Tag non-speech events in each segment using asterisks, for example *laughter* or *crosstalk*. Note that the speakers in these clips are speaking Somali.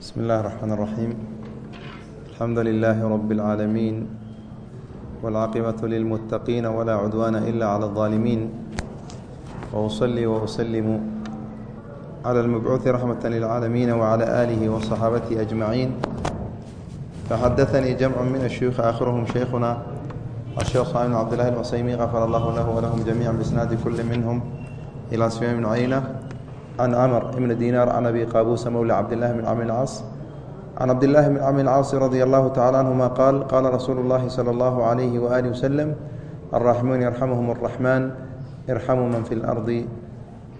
بسم الله الرحمن الرحيم الحمد لله رب العالمين والعاقبة للمتقين ولا عدوان إلا على الظالمين وأصلي وأسلم على المبعوث رحمة للعالمين وعلى آله وصحابته أجمعين فحدثني جمع من الشيوخ آخرهم شيخنا الشيخ صالح بن عبد الله العصيمي غفر الله له ولهم جميعا بإسناد كل منهم إلى سفيان بن عيينة عن عمر بن دينار عن أبي قابوس مولى عبد الله بن عمرو العاص عن عبد الله بن عمرو العاص رضي الله تعالى عنهما قال قال رسول الله صلى الله عليه وآله وسلم الراحمون يرحمهم الرحمن ارحموا من في الأرض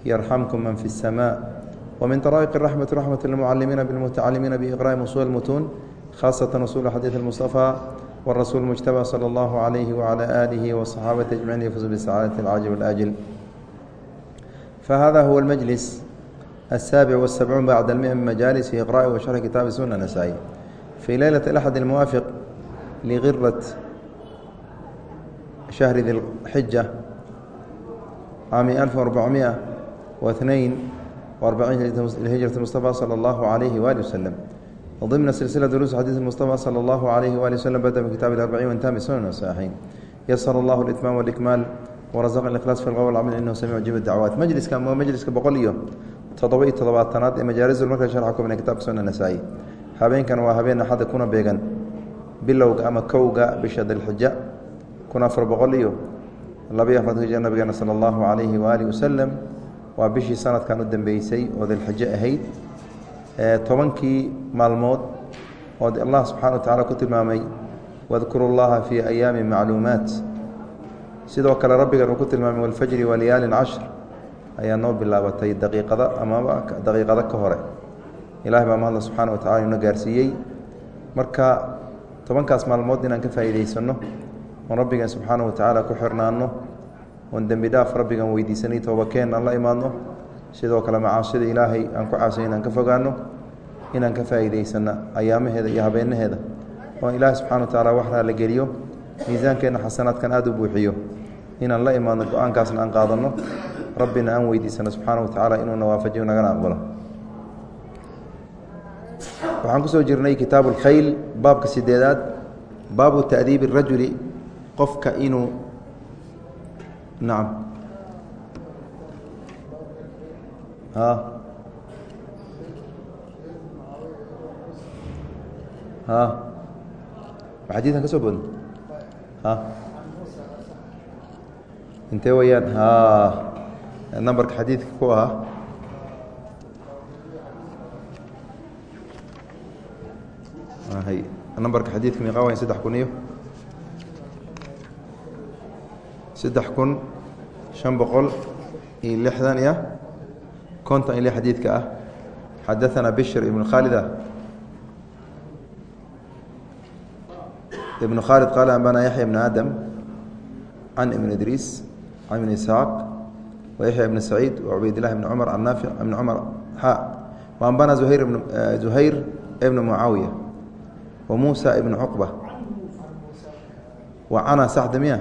يرحمكم من في السماء ومن طرائق الرحمة رحمة المعلمين بالمتعلمين بإقراء أصول المتون خاصة أصول حديث المصطفى والرسول المجتبى صلى الله عليه وعلى آله وصحابته أجمعين يفوز بالسعادة العاجل والآجل فهذا هو المجلس السابع والسبعون بعد المئة من مجالس إقراء وشرح كتاب السنة النسائي في ليلة الأحد الموافق لغرة شهر ذي الحجة عام 1442 لهجرة المصطفى صلى الله عليه وآله وسلم ضمن سلسلة دروس حديث المصطفى صلى الله عليه وآله وسلم بدأ من كتاب الأربعين وانتهى بسنن والصحيحين يسر الله الإتمام والإكمال ورزقنا الإخلاص في القول والعمل إنه سميع جيب الدعوات مجلس كان مجلس كبقول iyo todoba iyo todobaatanaad ee majaalisul marka sharxa ku bina kitaabka sunna nasaa'i. Habeenkan waa habeen axadda kuna beegan. Bilowga ama kowga bisha dilxija kun afar boqol iyo labaiyo afartanka jir nabigeena sala allahu calayhi waaalihi wasalam waa bishii sanadkan u dambeysay oo dilxijo ahayd. Tobankii maalmood oo allah subxana wa tacala ku tilmaamay wadkuru llaha fii ayaami macluumaat. Sidoo kale rabbigan uu ku tilmaamay walfajri walayaalin cashr ayaa noo bilaabatay daqiiqada amaba daqiiqado ka hore. Ilahay baa mahadla subxaana wa tacala inoo gaarsiiyey. Marka tobankaas maalmood inaan ka faa'iidaysanno oon rabbigan subxaana wa tacaala ku xirnaanno oon dembi dhaaf rabbigan weydiisanay toobakeen aan la imaadno sidoo kale macaasida ilaahay aan ku caasay inaan ka fogaanno inaan ka faa'iidaysanno ayaamaheeda iyo habeenaheeda oo ilaahay subxana wa tacala waxaa la geliyo miisaankeenna xasanaadkan aada u buuxiyo inaan la imaadno go'aankaasna aan qaadanno rabbina aan weydiisano subxaana wa tacaala inuuna waafajiyo nagana aqbalo waxaan kusoo jirnay kitaabu اlkhayl baabka sideedaad baabu ta'diibi الrajuli qofka inuu nacam a a ma xadiikan ka soo boodna a intee weyaan a nambarka xadiidka ku ahaa hay nambarka xadiidka miiqa wayn saddex kun iyo saddex kun شhan boqol iyo lixdan iyo konton ile xadiidka ah xadaثana bشhr ibn khaalida ibn khaalid qaala ambana yaxya ibn aadam can ibn idriis can ibn isxaaq ويحيى بن سعيد وعبيد الله بن عمر عن نافع بن عمر حاء وأنبانا زهير بن زهير بن معاوية وموسى بن عقبة وعنا سعد مياه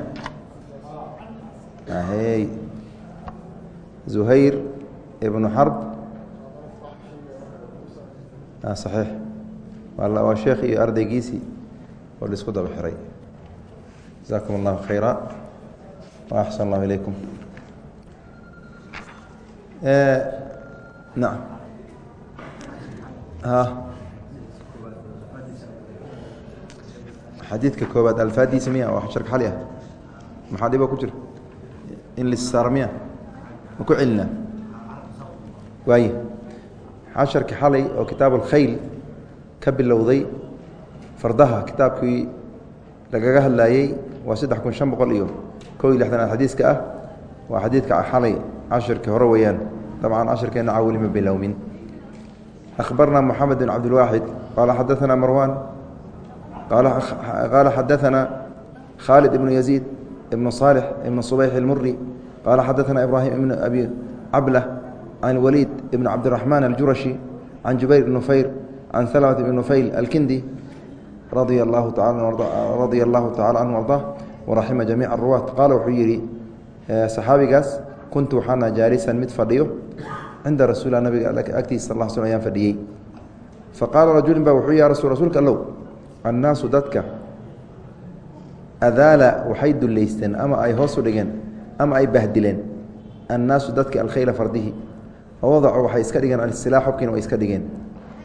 هي زهير بن حرب آه صحيح والله وشيخ أرضي جيسي والاسكو بحري جزاكم الله خيرا وأحسن الله إليكم nacam ha xadiidka koobaad alfaadiisa miya waa sharka xali ah. Maxaa dhibo ku jira? In lissaar miya? Ma ku celinaa waaye casharka xalay oo kitaab alkhayl ka bilowday fardaha kitaabkii lagaga hadlaayey waa saddex kun shan boqol iyo kow iyo lixdanaad xadiiska ah. Waa xadiidka xalay cashirkii hore weeyaan. Dabcan cashirkeena cawli ma bilowmin. Akhbarnaa moxamed bin cabdilwaaxid qaala xadaanaa marwaan qaala xadaanaa khaalid ibnu yaziid ibnu saalix ibnu subayx ilmuri qaala xadaanaa ibraahim ibnu abi cablah can waliid ibni cabdiraxmaan aljurashi can jubayr ibn nufayr can salamat ibni nufayl alkindi radia allahu tacaala canhu arda waraxima jamiica aruwaat qaala wuxuu yidhi eh, saxaabigaas kuntu waxaana jaalisan mid fadhiyo cinda rasuulila nabiga agtiisa sal sl ayaan fadhiyey fa qaala rajulin ba wuxuu ya rasul rasuulka allow annaasu dadka adaala waxay dullaysteen ama ay hoosu dhigeen ama ay bahdileen annaasu dadki alkhayla fardihi wadacu waxay iska dhigeen alsilaax xubkiina way iska dhigeen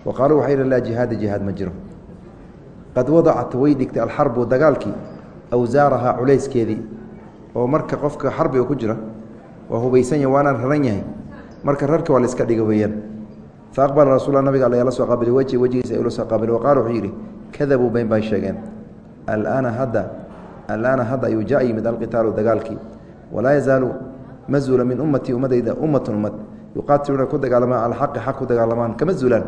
wa qaaluu waxay laa jihaada jihaad ma jiro qad wadacat way dhigtay alxarbu dagaalkii awsaarahaa culayskeedii oo marka qofka xarbi oo ku jira waa hubaysanya waanaan raran yahay. Marka rarka waa la iska dhiga weeyaan. Fa aqbala rasuula nabiga alla la soo qaabilay wejhi wejigiisa ula soo qaabilay wa qaala wuxuu yidhi kadabuu been bay sheegeen. Alaana hadda alaana hadda ayuu jaa yimid alqitaalu dagaalkii. Walaa yazaalu ma zuula min ummatii ummadayda ummatun ummad. Yuqaatiluuna ku dagaalamaan cala xaqi xaq ku dagaalamaan kama zuulaan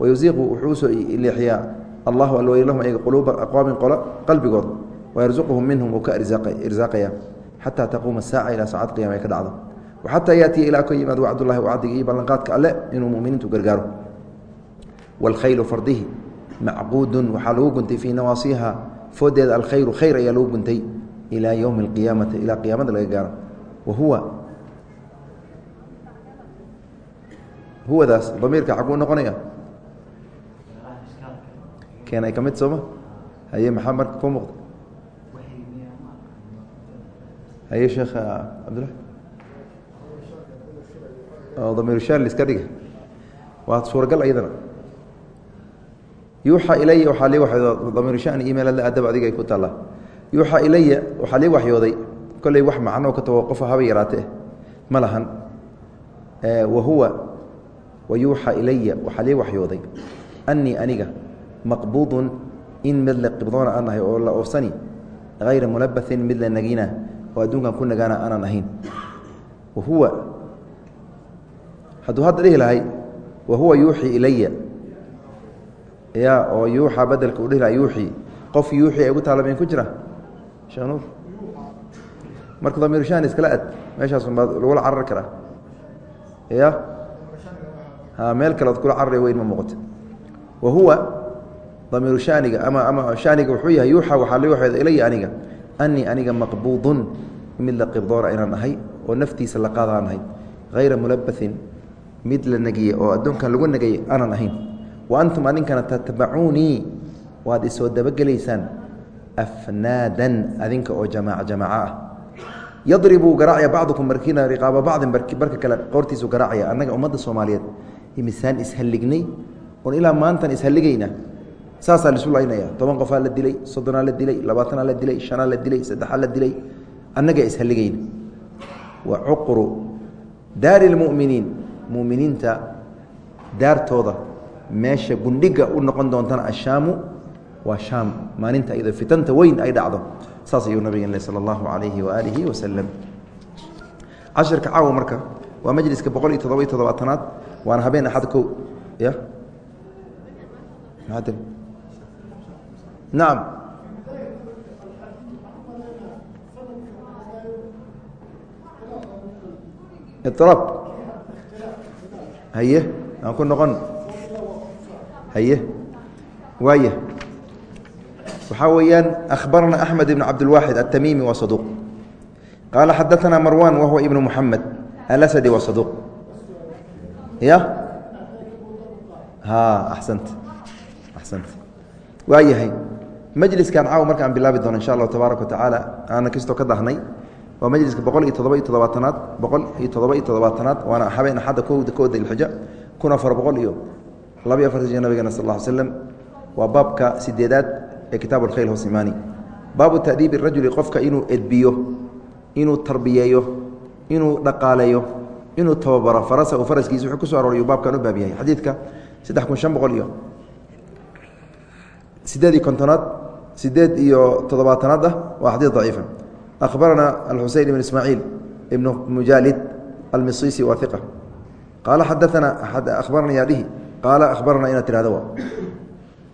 wayusiiqu wuxuu u soo leexiyaa allahu alwey lahum ayaga quluuba aqwaamin qolo qalbigood. Wayarsuquhum minhum uu ka irsaaqaya xataa taquuma saaca ilaa saacad qiyama ay ka dhacdo waxataa yaatiya ilaa ka yimaad wacdullahi wacdiga iyo ballanqaadka alle inuu muminiintu gargaaro waalkhaylu fardihi macquudun waxaa lagu guntay fii nawaasiha foodeeda alkhayru khayr ayaa lagu guntay ilaa yowmi alqiyaamati ilaa qiyaamada laga gaaro wa huwa huwadaas damiirka xaguu noqonaya keenay ka mid sooma haye maxaa marka ku muuqda haye sheekh cabdullah damiir shaal iska dhiga waa suuragal ayadana. Yuuxa ilaya waxaa lii waxyooda damiir shani email adla adab adiga ay ku taallaa. Yuuxa ilaya waxaa lii waxyooday. Kolley wax macnoo ka tawaqofa haba yaraatee. Ma lahan. Wa huwa wayuuxa ilaya waxaa lii waxyooday. Annii aniga maqbuudun in mid la qibdoona aan ahay oo la oofsani hayra mulabathin mid la nagina oo adduunkan ku nagaana aanan ahayn. Wa huwa hadduu hadda dhihi lahay wa huwa yuuxii ilaya ya oo yuuxa bedelka uu dhihi laha yuuxii qof yuuxii ay ugu taalabayn ku jira? Sheekh nuur. Marka damiir shan iskala ad meeshaasun baa lagula carari karaa. Ya meel kaleod kula carari weyn ma muuqato wa huwa damiiru shaniga ama ama shaniga wuxuu yahay yuuxa waxaa li waxeeda ilaya aniga annii aniga maqbuudun. Mid la qibdoona inaan ahay oo naftiisa la qaadaan ahay. Hayra mulabathin mid la negiye oo adduunkan lagu negayay aanan ahayn. Wa antum adinkana tatbacuunii waad isoo dabagelaysaan. Afnaadan adinka oo jamaac jamaaco ah. Yadribuu garaacya bacdukum markiina riqaaba bacdin barka kale qoortiisu garaacaya. Annaga ummadda soomaaliyeed imisaan ishallignay oon ilaa maantan ishalligayna saasaa lisu laynaya. Toban qofaa la dilay soddonaa la dilay labaatanaa la dilay shanaa la dilay saddexaa la dilay. Annaga ishalligayna wa cuqru daari lmu'miniin mu'miniinta daartooda meesha gundhiga u noqon doontana ashaamu waa shaam. Maalinta iyadoo fitanta weyn ay dhacdo. Saas ayuu nabigeen le sala allahu calayhi waaalihi wasalam cashirka caawa marka waa majliska boqol iyo toddoba iyo toddobaatanaad. Waana habeen axad kow ya nacam iطraab haye aan ku noqon haye waaya waxaa weeyaan akhbarana axmed ibn cabdilwaaxid aلtamimi wa saduuq qaala xadaثana marwan wa huwa ibnu muxamed alasadi wa saduuq ya ha axsanta axsanta waa yahay majliskan caaw markaan bilaabi doono insha allahu tabaaraka watacaala aana kastoo ka dahnay waa majliska boqol iyo toddoba iyo toddobaatanaad boqol iyo toddoba iyo toddobaatanaad waana habeen axadda kowda kooda ilxija kun afar boqol iyo laba iyo afartan jir nabigana sal ll slam waa baabka sideedaad ee kitaab alkhayl hoos imaani baabu ta'diibi rajuli qofka inuu edbiyo inuu tarbiyeeyo inuu dhaqaaleeyo inuu tababaro farasa faraskiisa wuxuu ku soo arooriyu baabkan u baab xadiidka saddex kun shan boqol iyo sideed iyo kontonaad sideed iyo todobaatanaad ah waa xadiis daciifa akhbarana alxuseyn ibn ismaaciil ibn mujaalid almisisi waa iqa qaala xadaana akhbarana yaadhihi qaala akhbarana inaad tirahdo wa.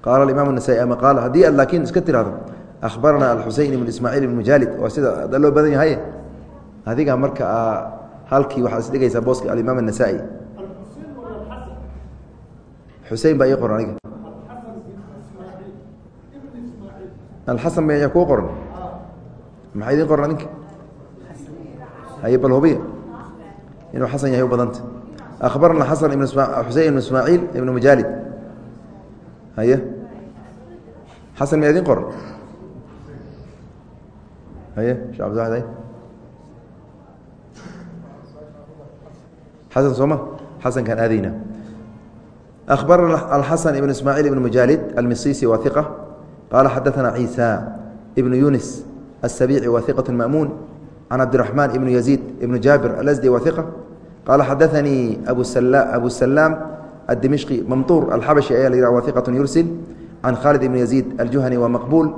Qaala imaam nasaa-i ama qaala haddii aad laakiin iska tirahdo akhbarana alxuseyn ibn ismaaciil ibn mujaalid waa sida loo badan yahay adiga marka a halkii waxaad isdhigaysaa booska alimaam anasaa-i xusein baa ii qor aniga. alxasan miyaa kuu qoran maxaa idiin qoran adinka haye bal hubiya inuu xasan yahay u badanta akhbarna xasan ibn xusein ibn ismaaciil ibn mujaalid haye xasan miyaa idiin qoran haye shee cabdiwaxid xasan sooma xasankaan aadayna akhbarna alxasan ibn ismaaciil ibn mujaalid almisisi waa المصيصي وثقة قال حدثنا عيسى بن يونس السبيعي وثقة مأمون عن عبد الرحمن بن يزيد بن جابر الأزدي وثقة قال حدثني أبو السلام, أبو السلام الدمشقي ممطور الحبشي أيا وثقة يرسل عن خالد بن يزيد الجهني ومقبول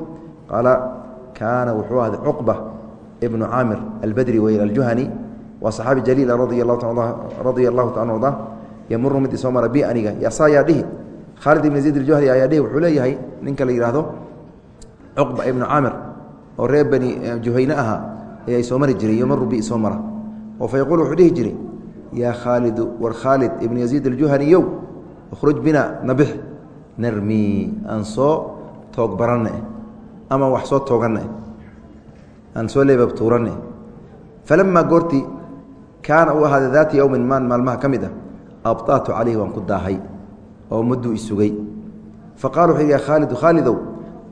قال كان وحوه عقبة ابن عامر البدري ويل الجهني وصحابي جليل رضي الله تعالى رضي الله تعالى عنه ymuru mid isoo mara bi aniga yasaayaa dhihi khaalid ibn zayd aljuhri ayaa dhihi wuxuu leeyahay ninka la yidhaahdo cuqba ibnu caamir oo reer bani juhayne ahaa ayaa isoo mari jiray ymaru bi isoo mara. Oo fa yaquul wuxuu dhihi jiray yaa khaalidu war khaalid ibnu yaziid aljuhaniyow ikhruj bina nabix narmi aan soo toog ama wax soo tooganne aan soo leebab tuuranne. Falamaa goortii kaana uu ahaada daata yowmin maan maalmaha ka mid ah abطaatu calayhi waan ku daahay oo mudduu isugay faqala wuxuu ya khaalidu khaalidow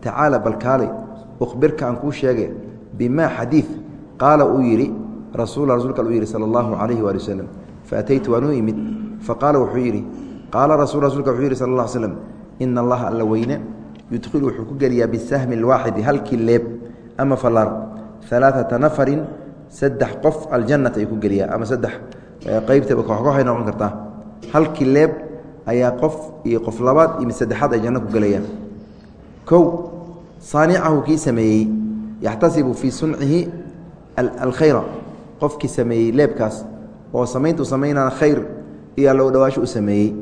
tacaala balkaale ukhbirka aan kuu sheegay bimaa xadiid qaala uu yidhi rasuul rasuulka u yidhi sala allahu calayhi waali waslem faataytu waan u imid faqaala wuxuu yidhi qaala rasul rasuulka wuxuu yidhi sal alla l slem ina allaha alla weyne yudkhilu wuxuu ku geliyaa bisahmi alwaaxidi halkii leeb ama falaar alaaata nafarin saddex qof aljannata ay ku geliyaa ama saddex qeybta koxkoxay noqon kartaa halkii leeb ayaa qof iyo saanicahu kii sameeyey yaxtasibu fii suncihi alkhayra qofkii sameeyey leebkaas oo samayntuu samaynana khayr iyo allow dhawaasho u sameeyey.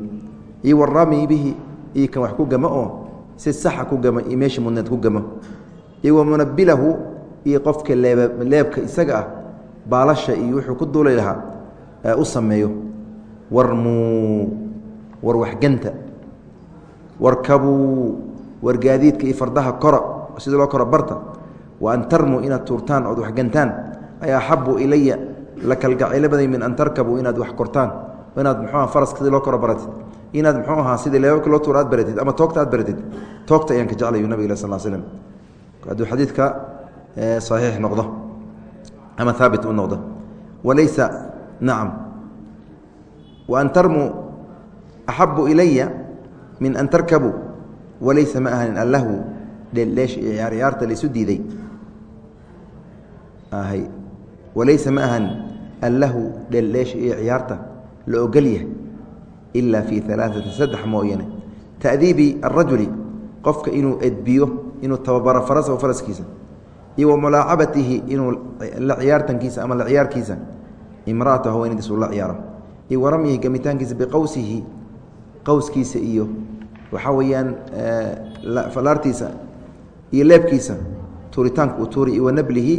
Iyo warami bihi iyo kan wax ku gamo oo si saxa ku gamo iyo meeshii mudneed ku gamo iyo wamunabilahu iyo qofka leeb leebka isaga ah baalasha iyo wuxuu ku duulay lahaa u sameeyo. Warmuu war waxganta warkabuu wargaadiidka iyo fardaha kora sida loo koro barta wa an tarmuu inaad tuurtaan ood waxgantaan ay axabu ilaya la kalgacaylo baday min an tarkabuu inaad wax kortaan inaad muxuuaha faraska sidii loo koro baratid inaad muxuu ahaa sidii leebabka loo tuur aad baratid ama toogta aad baratid toogta ayaan ka jeclayu nabiga sal slm hadduu xadiidka saxiix noqdo ama haabit u noqdo. Walaysa nacam. Wa an tarmuu axabu ilaya min an tarkabuu walaysa ma ahnin allahu dheeldheesha iyo yaaryaarta laisu diiday. Walaysa ma ahan allahu dheeldheesha iyo ciyaarta la ogol yahay ilaa fii alaaati saddex mooyane. Ta'diibi arajuli qofka inuu edbiyo inuu tababaro farasahu faraskiisa iyo wa mulaacabatihi inuu la ciyaartankiisa ama la ciyaarkiisa imra'atahu haweenadiis uu la ciyaaro. Iyo wa ramyihi gamitaankiisa biqowsihi qowskiisa iyo waxaa weeyaan falaartiisa iyo leebkiisa tuuritaanka uu tuuri iyo wanablihi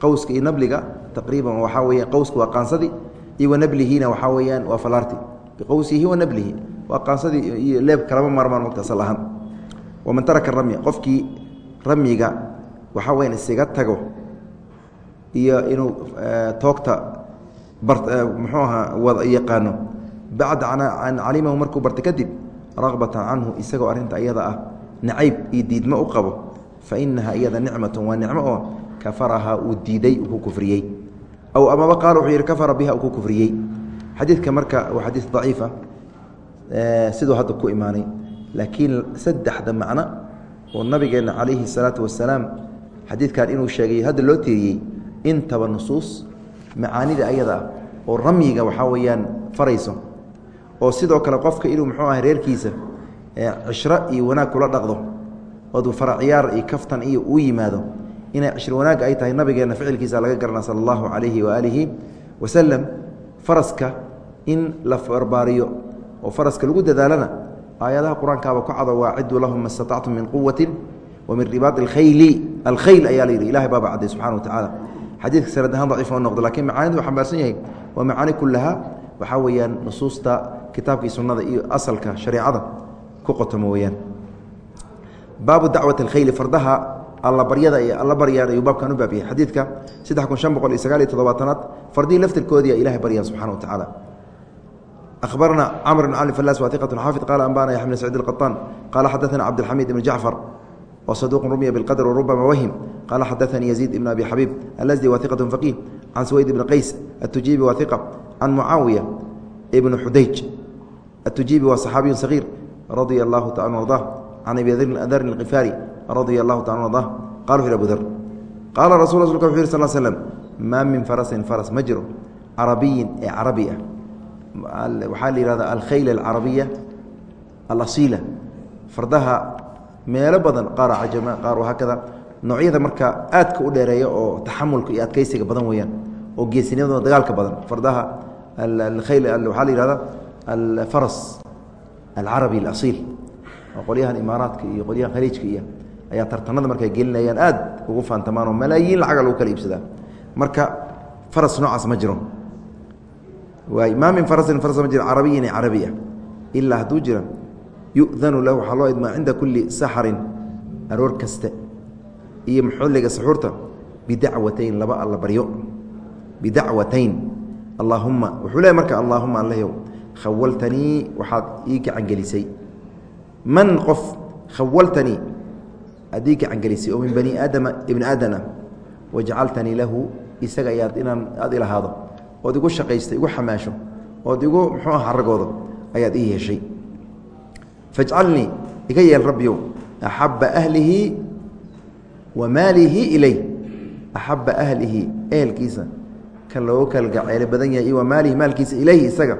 qowska iyo nabliga taqriiban waxaa weya qowska waa qaansadii iyo wanablihina waxaa weeyaan waa falaarti. Biqowsihi wanablihi waa qaansadii iyo leeb kalama maarmaan mogta asal ahaan. Waman taraka ramya qofkii ramyiga waxaa weyaan isaga tago iyo inuu toogta muxuu ahaa wada yaqaano bacda an calimahu markuu barta kadib ragbatan canhu isagoo arrinta iyada ah nacayb iyo diidmo u qabo fa inaha iyada nicmatu waa nicmo oo kafarahaa uu diiday ku kufriyey aw amaba qaal wuxuu yihi kafara biha ku kufriyey xadiidka marka waa xadiid daciifa siduu hadda ku imaanay laakiin saddexda macno oo nabigeenna calayhi salaatu wasalaam xadiidkan inuu sheegay hadda loo tiiriyey intaba nusuus macaanida ayada ah oo ramyiga waxaa weeyaan farayso oo sidoo kale qofka inuu muxuu ah reerkiisa cishro iyo wanaag kula dhaqdo odu faraciyaar iyo kaftan iyo uu yimaado inay cishro wanaag ay tahay nabigeenna ficilkiisa laga garana sala allahu calayhi waaalihi wasalam faraska in la barbaariyo oo faraska lagu dadaalana aayadaha qur'aankaaba ku cado waaciduu lahum ma statactum min quwati wa min ribaadi alkhayli. Alkhayl ayaa la yidhi ilahay baaba cadday subxana wa tacaala xadiidka sanad ahaan daciif oo noqdo lakiin macaanidu u xambaarsan yahay waa macaani kullaha waxaa weeyaan nusuusta kitaabkii sunnada iyo asalka shareecada ku qotomo weyaan baabu dacwat alkhayli fardaha allabaryada iyo alla baryaan ayuu baabkan u baabiyay xadiidka saddex kun shan boqol iyo sagaal iyo toddobaatanaad fardihii laftirkoodiia ilahay baryaan subxana wa tacaala أخبرنا cمر بن علي فلاس وثقة xافظ قال أنبأنا يحيى بن سعيد القطان قال xدثنا عبدالحميد بن جعفر وصدوق رمي بالقدر وربما وهم قال xدثني يزيد بن أبي حبيب الأزدي وثقة فقيه عن سويد بن قيس التجيبي وثقة عن معاوية بن حديج التجيبي وصحابي صغير رضي الله تعالى وارضاه can abi darin اkifaari radia اlahu taala ada qal u abu dar qaala rasu rasulka wuxu yh sal slm maa min farasin faras ma jiro carabiyin ee carabi ah waxaa la yihahda alkhayl alcarabiya alasiila fardaha meelo badan qaar cajama qaar wahaakada noocyada marka aadka u dheereeya oo taxamulka iyo adkeysiga badan weeyaan oo geesinimadoo dagaalka badan fardaha alkhayl waxaa la yihahda alfaras alcarabi alasiil oo qolyahan imaaraadka iyo qolyahan khaliijka iyo ayaa tartanada markay gelinayaan aad ugu faantamaan oo malaayiin lacaga lagu kala iibsadaa. Marka faras noocaas ma jiro maa min arasin aras ma jiro carabiyin carabi ilaa hadduu jira yudanu lahu waxaa loo idmaa cinda kulli saxarin aroor kaste iyo xilliga saxuurta bidacwatayn laba alla baryo. Bidacwatayn. Allaahumma wuxuu leey marka allaahuma allahyow khawaltanii waxaad ii gacangelisay man qof khawaltanii aad ii gacangelisay oo min bani aadama ibni aadan ah wajacaltanii lahu isaga ayaad inaan aad ilahaado ood igu shaqaystay igu xamaasho ood igu muxuu ah aragooda ayaad ii yeeshay fajcalnii iga yeel rabbiyow axabba ahlihi wa maalihi ilay axabba ahlihi ehelkiisa kan loogu kalgaceelo badan yahay iyo wa maalihi maalkiisa ilayhi isaga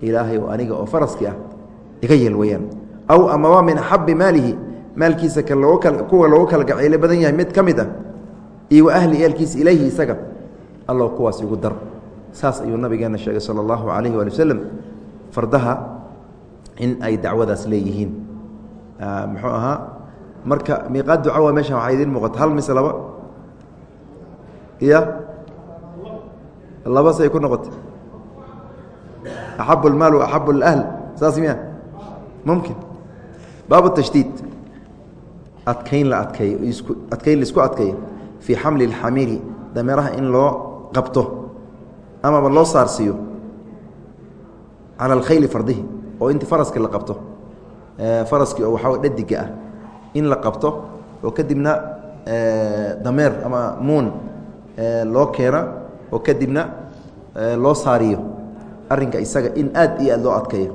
ilaahay aniga oo faraskii ah iga yeel weyaan aw amaba min axabbi maalihi maalkiisa kuwa loogu kalgaceelo badan yahay mid ka mid ah iyo ahli ehelkiisa ilayhi isaga allow kuwaas igu dar. Saas ayuu nabigeena sheegay sala allahu calayhi waali waslem fardaha in ay dacwadaas leeyihiin. Muxuu ahaa marka miiqaad duca waa meeshan waxaa idiin muuqata hal mise laba? Ya laba say ku noqotay. Axabu اlmaal wa axabu saas miya? Mumkin baabu tashdiid. Adkayn la adkeeyo adkayn la isku adkeeyo fii xamli اlxamiiri dameeraha in loo qabto amaba loo saarsiiyo cala alkhayli fardihi oo inti faraski la qabto. Faraskii oo waxaa dhadiga ah in la qabto oo kadibna dameer ama muun loo keena oo kadibna loo saariyo. Arinka isaga in aad iyo aad loo adkeeyo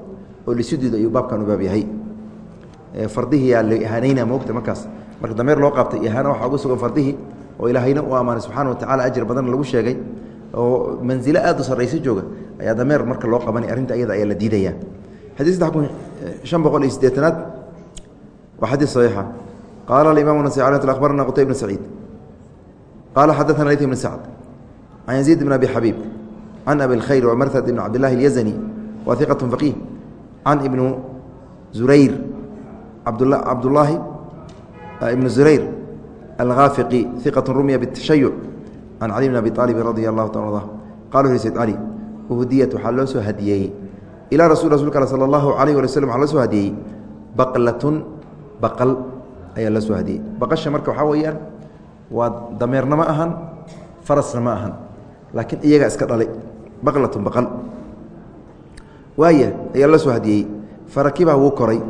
oo lisudiid ayuu baabkan u baab yahay ardihiiaa la ihaanayna mogta markaas. Marka dameer loo qaabtay ihaana waxaa uga sugan fardihii oo ilaahayna u ammaanay subxaana watacala ajir badan lagu sheegay oo manzilo aad u sarraysa jooga ayaa dameer marka loo qabanay arrinta iyada ayaa la diidayaa xadii saddex kun eh, shan boqol iyo siddeetanaad waa xadiis saxiixa. Qaala alimaam nasai ala abarana qutay ibn saciid. Qaala xadaana layt ibn sacd can yaziid ibn abi xabiib can abi اlkhayr wamarsad ibn cabdillahi اlyazani wa iqat faqiih can ibnu zurayr cabdullaahi ibnu zurayr alghaafiqi iqat rumya bاtashayuc can cali bn abi aalibin radia allahu ta arda qala uri sayd cali uhdiyat waxaa loo rasul rasulka al sala allahu alayh wali hadiyeeyey baqlatun baqal ayaa loo soo baqasha marka waxaa weeyaan waa dameerna ma ahan farasna ma ahan laakiin iyagaa iska dhalay. Baqlatun baqal. Waaya ayaa loo soo hadiyey. Farakibaa wuu koray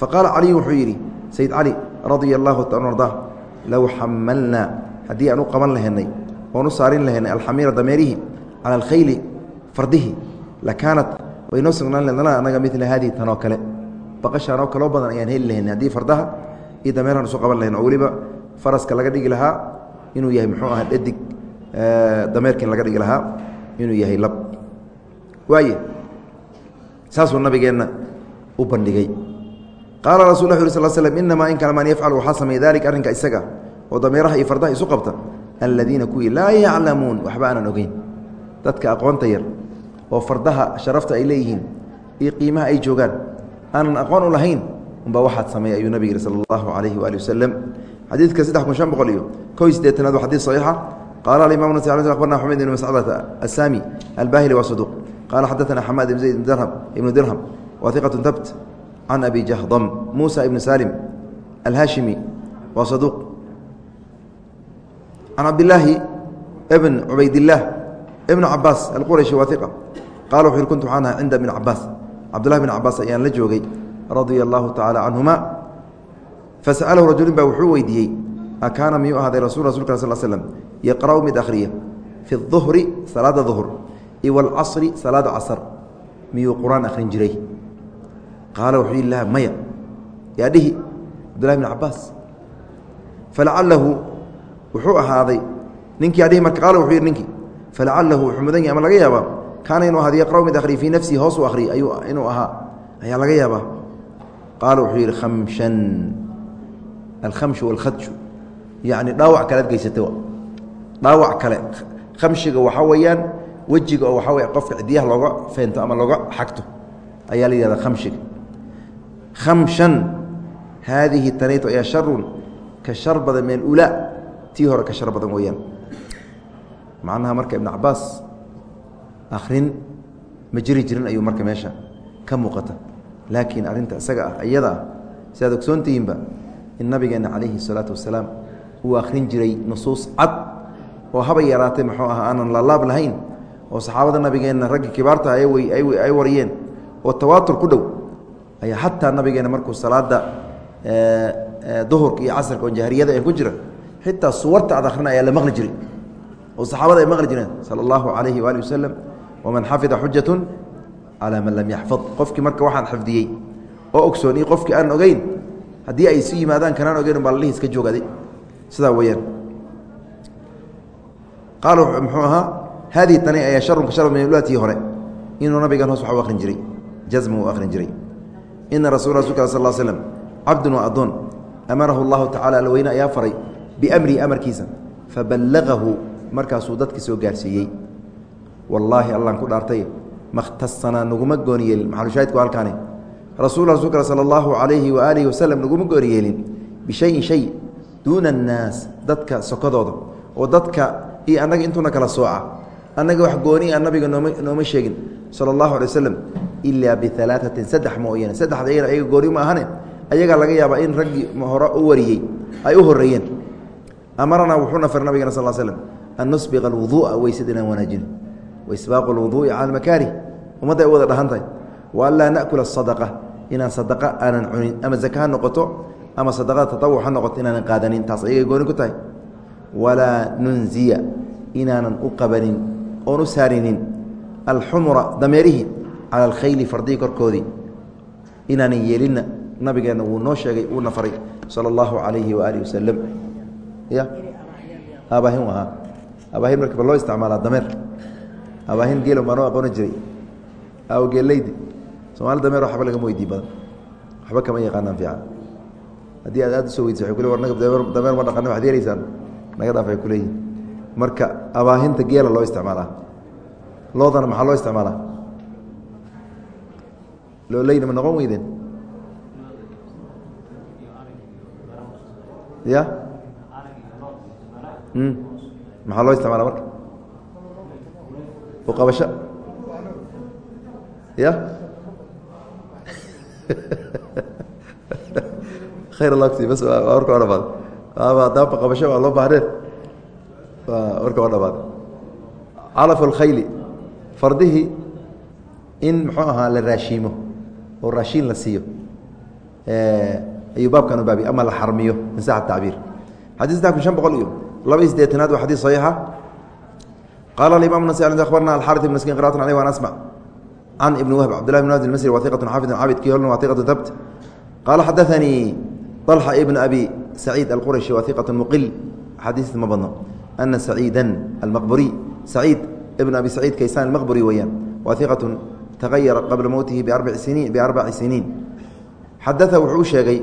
faqaala caliyu wuxuu yidhi sayd cali radia allahu ta arda low xamalnaa haddii aan u qaban lahenay oon u saarin lahenay alxamiira dameerihi cala alkhayli fardihi lakaanat way noo sugnaan lana anaga mila haadihi tanoo kale. Baqashaanoo kaloo badan ayaan heli lahayn haddii fardaha iyo dameeraan isu qaban lahayn oo weliba faraska laga dhigi lahaa inuu yahay muxuu aha dhadig dameerkin laga dhigi lahaa inuu yahay lab. Waaye saasuu nabigeenna u bandhigay qaala rasul uri sal slm inamaa in kale man yafcalu waxaa sameeya dalika arrinka isaga oo dameeraha iyo fardaha isu qabta aladiina kuwii laa yaclamuun waxba aanan ogeyn dadka aqoonta yar oo fardaha sharafta ay leeyihiin iyo qiimaha ay joogaan aanan aqoon u lahayn umbaa waxaad sameeyey ayuu nabig yihi sal allahu calayhi waali wasalam xadiidka saddex kun shan boqol iyo kow iyo siddeetanaad waa xadiid saxiixa qaala alimam nas abarna xamed ibn mascadata asami albahili waa saduuq qaala xadaثana xamaad ibn zayd ibnu dirham wa iqatu tabt can abi jahdam muusa ibn salim alhaashimi waa saduuq can cabdilaahi bn cubaydillaah ibn cabaas alqurashi waa iqa qala wuxu kuntu waxaan ahaa cinda bn cabaas cabdullahi bn cabaas ayaan la joogay radia allahu tacala canhuma fasa'alahu rajulin baa wuxuu weydiiyey akaana miyuu ahaaday rasul rasulka sal slm yaqra'u mid akhriya fi اduhri salaada duhr iyo wاlcasri salaada casr miyuu qur'aan akhrin jiray qaala wuxuu yihi lah maya. Yaa dhihi cabdullahi bn cabaas falacalahu wuxuu ahaaday ninkii adhihi marka qaala wuxuu yidhi ninkii falacalahu wuxuu mudan yahy ama laga yaabaa? Kaana inuu ahaaday yaqra'u mid akhriya fii nafsihi hoos u akhriyay ayuu inuu ahaa ayaa laga yaabaa? Qaala wuxuu yidhi khamshan. Alkhamshu walkhadshu yacni dhaawac kalead geysata dhaawac kale khamshiga waxaa weeyaan wejiga oo waxaa wey qofka cidiyaha looga feento ama looga xagto ayaa la yihahda khamshiga khamshan. Haadihi tanayto ayaa sharun ka shar badan min ula. Tii hore ka shar badan weeyaan. Macnaha marka ibn cabaas akrin ma jiri jirin ayuu marka meesha ka muuqata. Laakiin arrinta isaga ah iyada ah si aad ogsoontihiinba in nabigeena calayhi الsalaatu wasalaam uu akhrin jiray nusuus cad oo haba yaraatay muxuu aha aanan laalaab lahayn oo saxaabada nabigeenna ragga kibaarta ay wariyeen oo tawaatur ku dhow ayaa xataa nabigeena markuu salaada duhurka iyo casrka oo jahriyada ee ku jira xitaa suwarta ad akhrina ayaa la maqli jiray. Oo saxaabada ay maqli jireen sala allahu calayhi waali wasalam waman xafida xujatun calaa man lam yaxfad qofkii marka waxaan xifdiyey oo ogsoon iyo qofkii aan ogeyn haddii ay isu yimaadaan kanaan ogeyn baa lalihii iska joogaday. Sidaa weyaan qaala muxuu ahaa haadihi tani ayaa sharun ka shar min ulaatii hore inuu nabigan hoos wax u akhrin jiray jasma u akhrin jiray ina rasul rasulka sal slm cabdun waa addoon amarahu allahu tacala alweyne ayaa faray biamrihi amarkiisa. Faballagahu markaasuu dadki soo gaarsiiyey. Wallaahi allaan ku dhaartay makhtasanaa naguma gooni yeelin. Maxalushaahidku halkaani rasul rasulka sala allahu calayhi waaalihi wasalam naguma gooni yeelin. Bishayin shay duuna annaas dadka sokodooda oo dadka iyo annaga intuuna kala sooca annaga wax a nabiga nooma sheegin. Sala allahu alay wasalam ilaa bialaaatin saddex mooyane. Saddexda iyana ayaga gooni ma ahane. Ayagaa laga yaabaa in raggii hore u wariyey ay u horeeyeen amaranaa wuxuuna far nabigana sal slm an nusbiqa alwuduu'a weysad inaan wanaajino waisbaaqu lwuduu'i cala almakaarih ummadda u wada dhahan tahay wa an laa na'kula asadaqa inaan sadaqa aanan cunin. Ama zaka ha noqoto ama sadaqada tatawuc ha noqoto inaanan qaadanin. Taas ayagay gooni ku tahay. Walaa nunziya inaanan u qabanin oon u saarinin alxumra dameerihii cala alkhayli fardihii korkoodii. Inaanan yeelinna nabigeenna wuu noo sheegay uuna faray sala allahu calayhi waaalihi wasalam ya? Aabaahin ahaa. Aabaahin marka loo isticmaalaa dameer. Aabaahin geelo baa noo aqooni jiray. Aaw geeleydi somaali dameer waxba lagama weydii badan. Waxba kama yaqaanaan fiican. Haddii aad aad u soo weydisa way kule war naga dameer ma dhaqana waxad yeelaysaan. Naga dhaaf ay kuleeyihin marka abaahinta geela loo isticmaalaa loodana maxaa loo isticmaalaa looleyna ma noqon weydeen ya maxaa loo isticmaala marka uqabasho ya khayr alasi bas warka waa dhamaad daaba qabasho waa loo baahneen calaf اlkhayli fardihii in muxuu ahaa la raashiimo oo raashiin la siiyo. Ayuu baabkan u ama la xarmiyo min tacbiir. Xadii saddex shan boqol iyo laba iyo waa xadiis saxiixa. Qaala aimam nas abarna alxari ibn skin qratan aleh an asmc can ibn wahb cbdillah ibn wahb almasri wa iqatun xafidun cabid kiholn wa iqatu dabt qaala xadaanii طalxa ibn abi saciid alqurashi wa iqatu muqil xadiis أنa سعيidا المqبري سعيid بن أbي سعيid kaysan المqبري weyaan wa ثiqaة تغayara qabla mowtihi بأربع سنيin xadaثa wuxuu u sheegay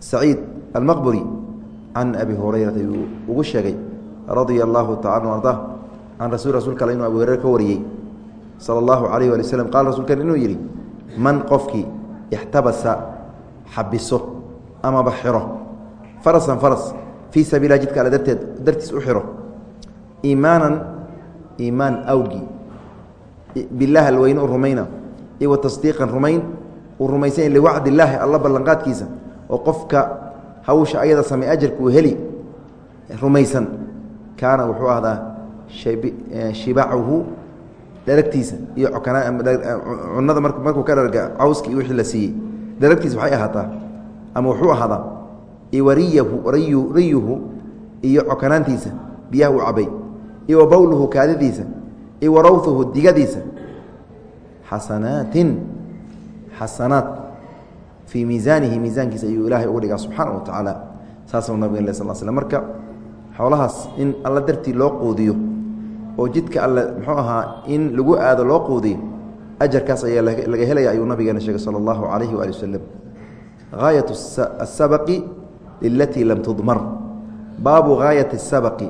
سعيid المqبري can أbي هurayرaةa yuu ugu sheegay raضيa الlahu taعala arضاه can rasul rasulka inuu abu hurayra ka wariyey salى الlahu عalيه waلي وsلم qala rasulkan inuu yidhi man qofkii اxtabasa xabiso amaba xiro farasan faras fii sabiilah jidka alle darteed dartiis u xiro. Iimaanan iimaan awgii bilaah alweyne u rumayna. Iyo wa tasdiiqan rumayn uu rumaysan liwacd illaahi alla ballanqaadkiisa. Oo qofka hawsha ayada samey ajarka uu heli rumaysan. Kaana wuxuu ahdaa shibacuhu dharagtiisa. Iyo cunada markuu ka dharga cawski iyo wixii la siiyey. Dharagtiisa riyuhu iyo cokanaantiisa biyaha uu cabay iyo wa bowluhu kaadidiisa iyo wa digadiisa. Xasanaatin xasanaat fii miisaanihi miisaankiisa ayuu ilaahay ugu dhigaa subxaana wa tacaala. Saasuu nabig sal sl marka xoolahaas in alla dartii loo quudiyo oo jidka alle muxuu ahaa in lagu aado loo quudiyo ajarkaas ayaa laga helaya ayuu nabigeena sheegay sala allahu calayhi waali wasalam gaayat asabaqi lilatii lam tudmar baabu gaayati asabaqi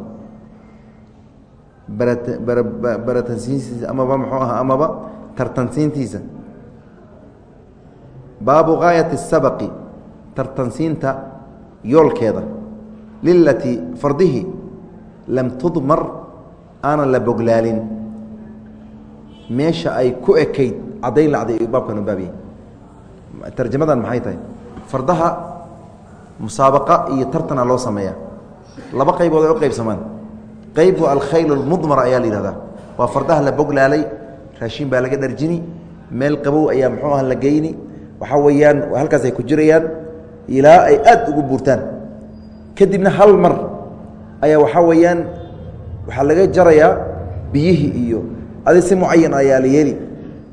baratansiintiisa amaba muxuu ahaa amaba tartansiintiisa baabu gaayati asabaqi tartansiinta yoolkeeda lilatii fardihi lam tudmar aanan la boglaalin meesha ay ku ekayd caddayn lacday baabkan baabiyey tarjamadan maxay tahay fardaha musaabaqa iyo tartana loo sameeyaa laba qaybood ay u qaybsamaan. Qayb waa alkhayl almudmar ayaa la yihahdaa waa fardaha la boglaalay raashin baa laga dharjini meel qabow ayaa muxuu ah la geyni. Waxaa weeyaan halkaas ku jirayaan ilaa ay aad ugu buurtaan. Kadibna hal mar ayaa waxaa weeyaan waxaa laga jarayaa biyihii iyo adi si mucayan ayaa la yeeli.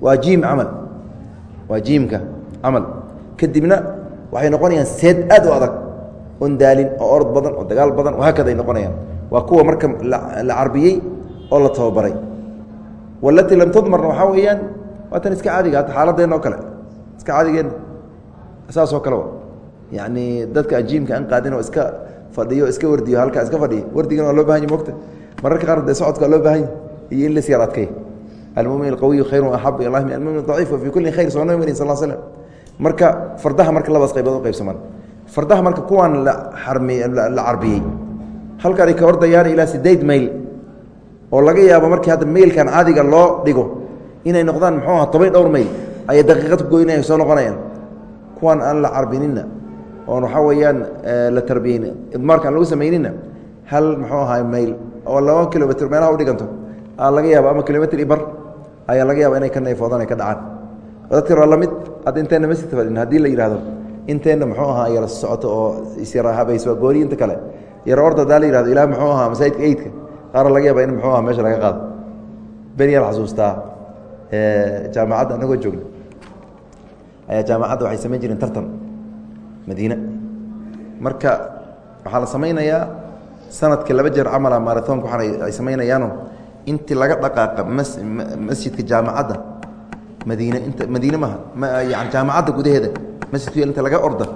Waa jiim camal. Waa jiimka camal. Kadibna waxay noqonayaan seed aad u adag oon daalin oo orod badan oo dagaal badan wahaakada ay noqonayaan. Waa kuwa marka la carbiyey oo la tababaray. Walatii lam tudmarna waxaa weeyaan waa iska caadiga hata xaaladeenna oo kale iska caadigeenna saas oo kale yacni dadka ajiimka aan qaadin oo iska fadhiyo iska wardiyo halkaa iska fadhiya wardigana waa loo baahan ya mogta mararka qaar dee socodka waa loo baahan iyo in las yar adkay almumin alqawiyu khayru axabu ilah min almumin daciif wa fii kulli khayr soo noo marin sal slam marka fardaha marka labadaas qaybood u qaybsamaan fardaha marka kuwaan la carbiyey. Halkaanay ka ordayaan ilaa sideed mayl oo laga yaabo markii hadda maylkan caadiga loo dhigo inay noqdaan muxuu aha toban dhowr mayl ayay daqiiqad ku goynaya soo noqonayaan. Kuwaan aan la carbinina oon waxaa weeyaan la tarbiyeyn idmaarka aan lagu samaynina hal muxuu ahaa mayl oo laba kilomitr meelaha udhiganto aa laga yaaba ama kilomitr i bar ayaa laga yaaba inay ka neefoodan ay ka dhacaan waa la mid hadda inteenna masjidka fadhin haddii la yidhahdo inteenna muxuu ahaa yara socoto oo isyara habays waa gooni inta kale. Yara orda hadaa la yihahdo ilaa muxuu ahaa masaajidka eydka qaara laga yaaba in muxuu aha meesha laga qaado. Beryaan xasuustaa jaamacadda anagoo joogna ayaa jaamacadda waxay samayn jireen tartan madiine marka waxaa la samaynayaa sannadkii laba jeer camala marathonka waxaan ay samaynayaano intii laga dhaqaaqa masjidka jaamacadda madiine inta madiine maha yani jaamacadda gudaheeda masjidku inta laga orda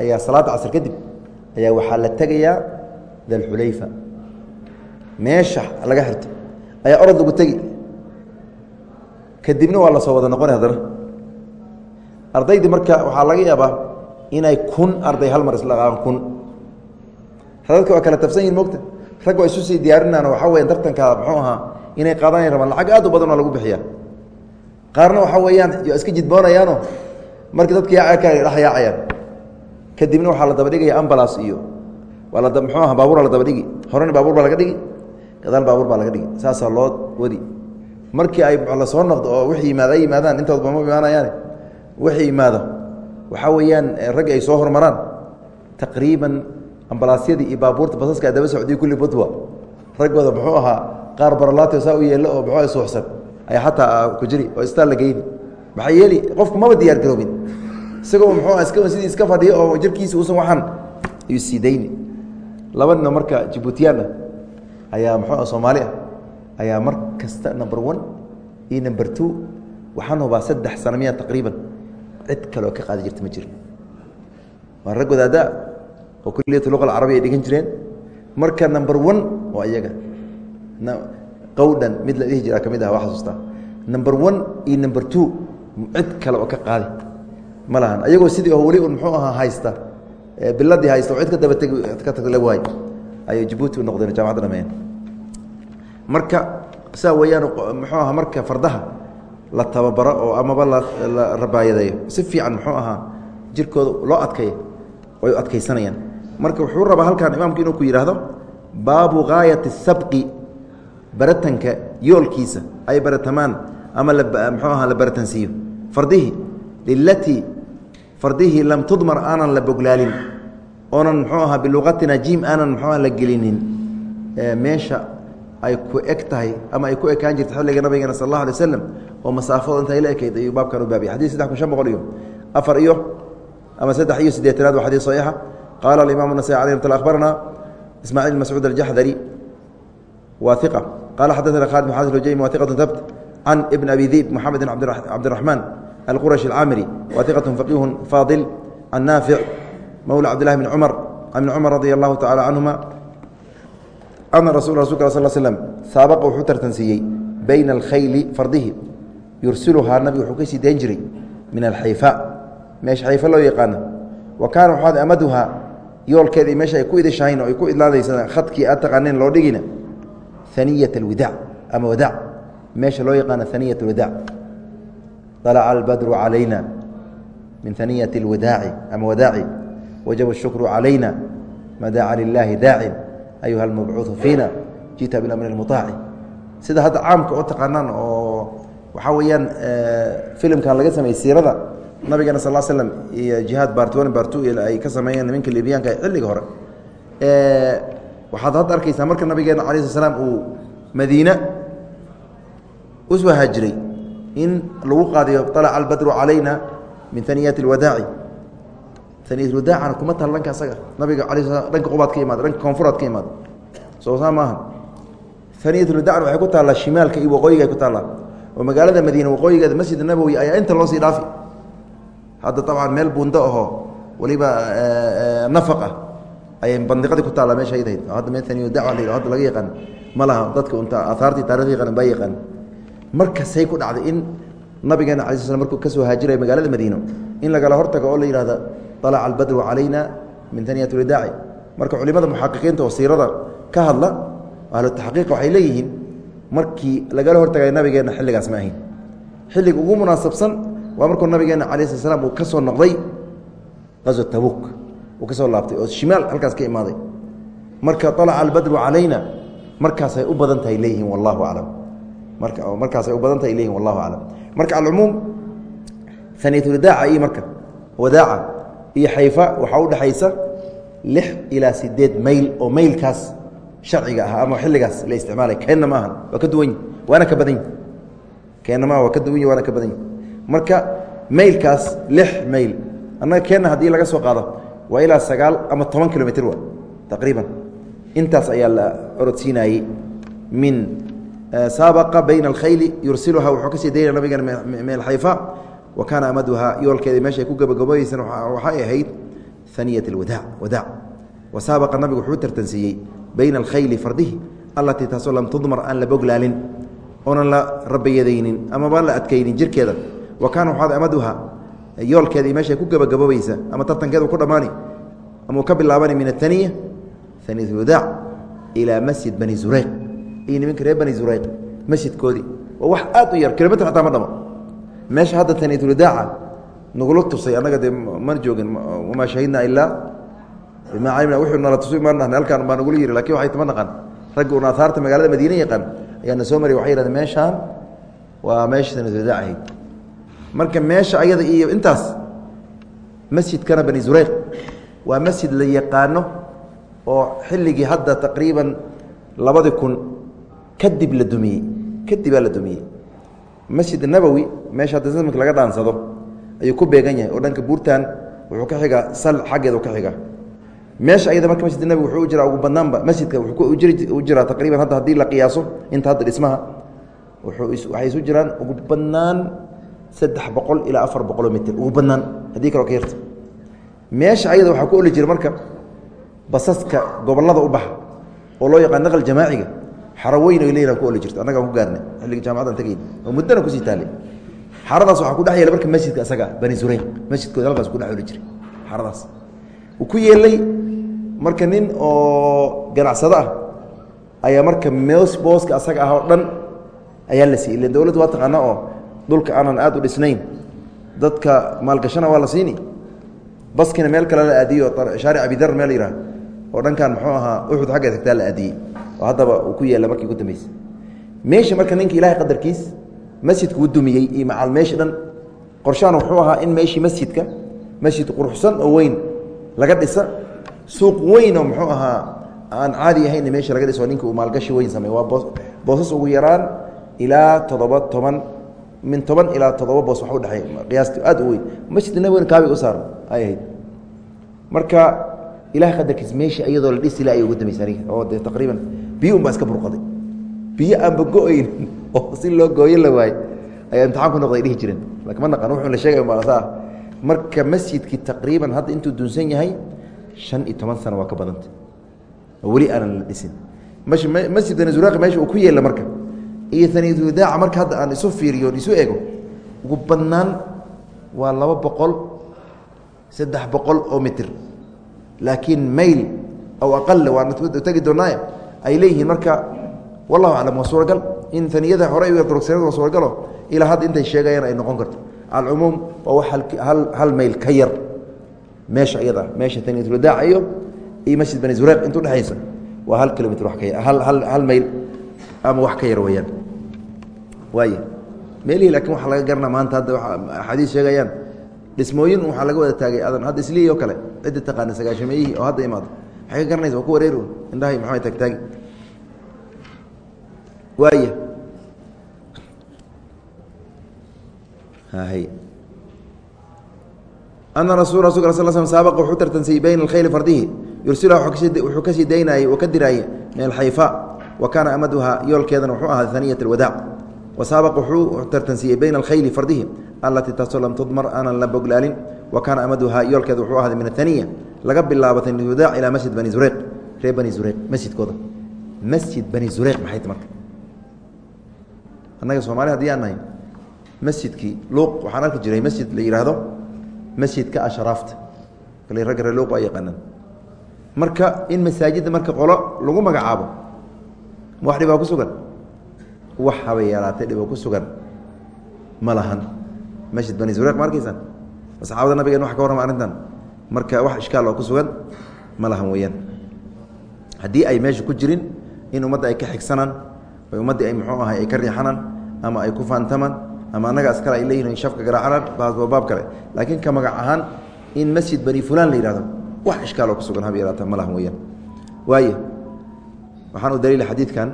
ayaa salaadda casr kadib ayaa waxaa la tegayaa dalxulayfa meesha laga xirto ayaa orod lagu tegi kadibna waa la wada noqonay haddana. Ardaydii marka waxaa laga yaabaa inay kun arday hal mar islaqaan kun. Dadka waa kala tafsan yihiin mogta rag waa isu sii diyaarinaan waxaa weya tartanka muxuu ahaa inay qaadanay rabaan lacag aad u badan oo lagu bixiya qaarna waxaa weeyaan iska jidboonayaano. Marka dadka yaaca kale dhex yaacayaan kadibna waxaa la daba dhigaya ambalas iyo aha baabuura la daba dhigi horena baabuur baa laga dhigi. Gadaal baabuur baa laga dhigi. Saasaa loo wadi. Markii ay la soo noqdo oo wixii yimaada ay yimaadaan intoodba ma imaanayaane. Wixii yimaado waxaa weeyaan raggi ay soo hormaraan. Taqriiban ambalaasyadii iyo baabuurta basaska daba socdiy kulli budwa raggooda muxuu ahaa qaar baralaatio saa u yeello oo muxuu suuxsan ayaa xataa ku jiri oo istaan la geyni maxaa yeeli qofku maba diyaar garoobin. Isagoo muxuu iska sidii iska fadhiyo oo jirkiisa uusan waxan ayuu sii dayni. Laba nino marka jibuutiyaanna ayaa muxuu ah soomaali ah ayaa mar kasta number one iyo number two waxaan hubaa saddex sana miya taqriiban. Cid kaleoo ka qaadi jirta ma jiro waa rag wadaada oo kuliyat luqa alcarabiya ay dhigan jireen. Marka number one waa iyaga qawdhan mid la dhihi jiraa ka mid ah waa number one iyo number two cid kale oo ka qaadi. Ma lahan. Ayagoo sidii oo weli un muxuu ahaa haysta. Biladii haysta oo cid ka dabategi ka tagla waay ayay jabuuti u noqdeen jamacadda dhameeyeen marka saa weeyaan muxuu ahaa marka fardaha la tababaro oo amaba la rabaayadeeyo si fiican muxuu ahaa jirkooda loo adkeeyo way u adkaysanayaan. Marka wuxuu rabaa halkan imaamku inuu ku yidhaahdo baabu gaayati sabqi baratanka yoolkiisa ay baratamaan ama mxuu aha la baratansiiyo. Fardihii lilatii fardihii lam tudmar aanan la boglaalin oonan muxuu ahaa biluqatina jim aanan muxuuaha la gelinin. Meesha ay ku eg tahay ama ay ku ekaan jirta xilliga nabigeena sal allah alay waslem oo masaafado intaay la ekayd ayuu baabkan u baabiyay xadis saddex kun shan boqol iyo afar iyo ama saddex iyo siddeetanaad waa xadiis saxiixa. Qaala alimaam nasai alay abarana ismaaciil mascuud aljaxdari waa iqa qala xadaثna khalid bn xasan hujaymi wa iqat habt can ibn abi dib moxamed bn cabdiraxmaan alqurashi alcaamiri wa iqat faqihu faadil can naafic mowla cabdillahi bn cumar ibn cumar radi allahu tacala canhuma ana rasu rasulka sal slm saabaqa wuxuu tartansiiyey bayna alkhayli fardihi yursiluhaa nabiga wuxuu ka sii dayn jiray min alxayfa meesha xayfa loo yaqaano wa kaana waxaad amaduhaa yoolkeedii meesha ay ku idishahayn oo ay ku idlaadaysa khadkii aad taqaaneen loo dhigina aniyat alwidaac ama wadaac meesha loo yaqaano aniyat alwadaac alaca albadru calayna min aniyati alwadaaci ama wadaaci wajaba ashukru calayna madaaca lilaahi daacin ayuha almabcuudu fiina jita bilamri lmuaaci sida hadda caamka oo taqaanaan oo waxaa weeyaan filimkan laga sameeyey siirada nabigeena sal slm iyo jihaad bartn bartu ay ka sameeyeen nimanka libiyaanka xilliga hore waxaad hadda arkaysaa marka nabigeena cala sl slam uu madiine u soo haajiray in lagu qaadiyo alaca albadru calayna min aniyaati اlwadaaci aniyat wadaacana kuma taal dhanka asaga. Nabiga ala sl dhanka qubaad ka imaada dhanka koonfuraad ka imaada soo saa maaha. Aniyat wadacna waxay ku taallaa shimaalka iyo waqooyiga ay ku taallaa. Oo magaalada madiine waqooyigeeda masjid nabowi ayaa inta loo sii dhaafi. Hadda abcan meel bundo ahoo waliba nafaq ah ayay bandiqadii ku taalla meesha aydahayd hadda meetaniyo dawa la hadda laga yaqaan ma laha dadka unta aahaartii taarikh yaqaan baa yaqaan. Markasay ku dhacday in nabigeena ala sl markuu ka soo magaalada madiino in lagala hortago oo la yihahda alaca albadru calayna min taniyat wadaaci marka culimada muxaqiqiinta oo siirada ka hadla ahlu waxay leeyihiin markii lagala hortagay nabigeena xilligaas ma ahayn. Xilliga ugu munaasabsan waa markuu nabigeena ala sl slam uu ka noqday qazo tabuk uu ka soo laabtay oo shimaal halkaas ka imaaday. Marka alaca albadru calayna markaasay u badan tahay leeyihiin wallahu aclam marka markaasay u badan tahay leeyihiin wallahu aclam marka alcumuum aniyatulwadaaca iyo marka wadaaca iyo xayfa waxaa u dhexaysa lix ilaa sideed mayl oo maylkaas sharciga ah ama xilligaas la isticmaalay. Keenna maaha waa ka duwan waana ka badan keenna maaha waa ka duwan waana ka badan marka maylkaas lix mayl annaga keenna haddii laga soo qaado waa ilaa sagaal ama toban kilomitr wa taqriiban. Intaas ayaa la orodsiinayey min saabaqa bayna alkhayli yursiluhaa wuxuu ka sii daynaya nabigan min alxayfa wa kaana amaduhaa yoolkeeda meesha ay ku gabagaboyeysan waxay ahayd aniyat alwadaac wadaac wa saabaqa nabigu wuxuu tartansiiyey bayna alkhayli fardihi allatii taasoo lam tudmar aan la boglaalin oonan la rabayadaynin amaba la adkaynin jirkeeda. Wa kaana waxaad amaduhaa yoolkeedii meesha ku gabagaboobeysa ama tartankeeda ku dhammaani ama uu ka bilaabani min aaniya aniyat alwadaac ilaa masjid bani zureyq iyo nimanka reer bani zureyq masjidkoodii waa wax aad u yar kilomitr xataa ma dhamo. Meesha hadda taniyatulwadaaca nagula tusay annaga dee mana joogin wamaa shahidnaa ilaa bimaa calimna. Wuxuu nala tusi ma dhahna halkaan baa nagula yiri laakiin waxay tama naqan ragga un ahaarta magaalada madiine yaqaan ayaana soo mariy waxay yihahdeen meeshaan waa meesha taniyatulwadaac ahayd marka meesha ayada iyo intaas masjidkana bani zureyq waa masjid la yaqaano oo xilligii hadda taqriiban labadi kun kadib la dumiyey kadibaa la dumiyey. Masjid nabowi meesha hadda zamka laga dhaansado ayuu ku beegan yahay oo dhanka buurtan wuxuu ka xigaa sal xaggeeda ka xiga meesha ayada marka masjid nabowi wuxuu u jiraa ugu banaanba masjidka wuxuu u jiraa taqriiban hadda haddii la qiyaaso inta hadda dhismaha wuxuu waxay isu jiraan ugu badnaan saddex boqol ilaa afar boqoloo mitr ugu badnaan haddii kaloo ka yarta meesha ayada waxaa ku oli jira marka basaska gobollada u baxa oo loo yaqaan naqal jamaaciga xaraweyn o leeyihan ku oli jirto annaga aan ku gaarnay xilliga jaamacaddan tagayna oo muddana ku sii taallay xaradaas waxaa ku dhex yeelay marka masjidka asaga bani zureyq masjidkooda halkaas ku dhex oli jiray xaradaas. Uu ku yeelay marka nin oo ganacsado ah ayaa marka meos booska asaga ah oo dhan ayaa la siiyey ille dowladdu waa taqaana oo dhulka aanan aad u dhisnayn. Dadka maalgashana waa la siini. Baskina meel kale la aadiyo shaaric abidar meel yihah oo dhankan muxuu ahaa uxud xagga tagtaa la aadiyey. Oo haddaba uu ku yeela markii ku dambeysay. Meesha marka ninka ilaahay qadarkiis masjidka u dumiyey iyo macal meesha dhan qorshahan wuxuu ahaa in meeshii masjidka masjid quruxsan oo weyn laga dhisa. Suuq weyn oo muxuu ahaa aan caadi ahayn meesha laga dhiso ninka uu maalgashi weyn samey waa boosas ugu yaraan ilaa toddoba toban min toban ilaa toddoba boos wax udhexeey qiyaasti aad u weyn. Masjid nabigana kaabig u saaran ay ahayd marka ilahay qadarkiis meesha iyadoo la dhisi ay ugu dambaysa oo dee taqriiban biyo un iska burqaday. Biyo aanba go'ayn *laughs* oo si loo gooyo la waayo ayaa imtixaan ku noqday dhihi jireen. Ma naqan wuxuu la sheegay maasa marka masjidkii taqriiban hadda intuu dunsan yahay shan iyo toban sano waa ka badanta oo weli aanan la dhisin. Masjid banizuraqi meesha uu ku yeela marka iyo tanidudaaca marka hadda aan isu fiiriyo isu ego ugu badnaan waa laba boqol saddex boqol oo mitir. Laakiin mayl aw aqale waan tegi doonaaye ay leeyihiin marka wallahu aclam waa suuragal. In taniyada hore durugsanad waa suuragalo ilaa hadda intay sheegayaan ay noqon karto. Alcumuum waa wax hal mayl ka yar. Meesha iyada meesha taniyatulwadaaca iyo iyo masjid bani zureeq inta udhexaysa waa hal kilomitr hal hal mayl ama wax ka yar weeyaan waaya meelihii laakiin waxaa laga garana maanta hadda axaadiis sheegayaan. Dhismooyin waxaa laga wada taagay adan hadda islii oo kale cidda taqaana sagaashameeyihii oo hadda imaado. Waxay ka garanaysa waa ku wareeri indhahay maxaa taagtaagi waaya hay ana rasul rasul sl sl saabaqa wuxuu tartansiyey bayna alkhayli fardihi. Yursiluha wuxuu ka sii daynayey oo ka diraayey min wa kaana amaduha yoolkeedana wuxuu ahaa haniyat alwadaac wa saabaqa wuxuu tartansiiyey bayna alkhayli fardihi allatii taasoo lam tudmar aanan la boglaalin. Wa kaana amaduhaa yoolkeeda wuxuu ahaaday min athaniya laga bilaabo taniyatwadaac ilaa masjid bani zureeq reer bani zureeq masjidkooda. Masjid bani zureeq maxay ta marka annaga soomaali haddii aan nahay masjidkii luuq waxaan arki jiray masjid la yidhaahdo masjidka ashraafta ragga reer luuq waa yaqaanaan. Marka in masaajidda marka qolo lagu magacaabo ma wax dhibaa ku sugan. Wax habay yaraatay dhiboo ku sugan. Ma lahan. Masjid bani zureeq ma arkaysaan? Asxaabada nabigeen wax ka warrama arrintan. Marka wax ishkaal oo ku sugan ma lahan weeyaan. Haddii ay meesha ku jirin in ummadda ay ka xigsanaan ummaddii ay muxuu ahay ay ka riixanaan ama ay ku faantamaan ama annaga askale ay leeyihiin shafka garaacanaan baas baab kale. Laakiin ka magac ahaan in masjid bani fulan la yihahdo wax ishkaal oo ku sugan haba yaraata ma lahan weeyaan. Waaye waxaan u daliila xadiidkan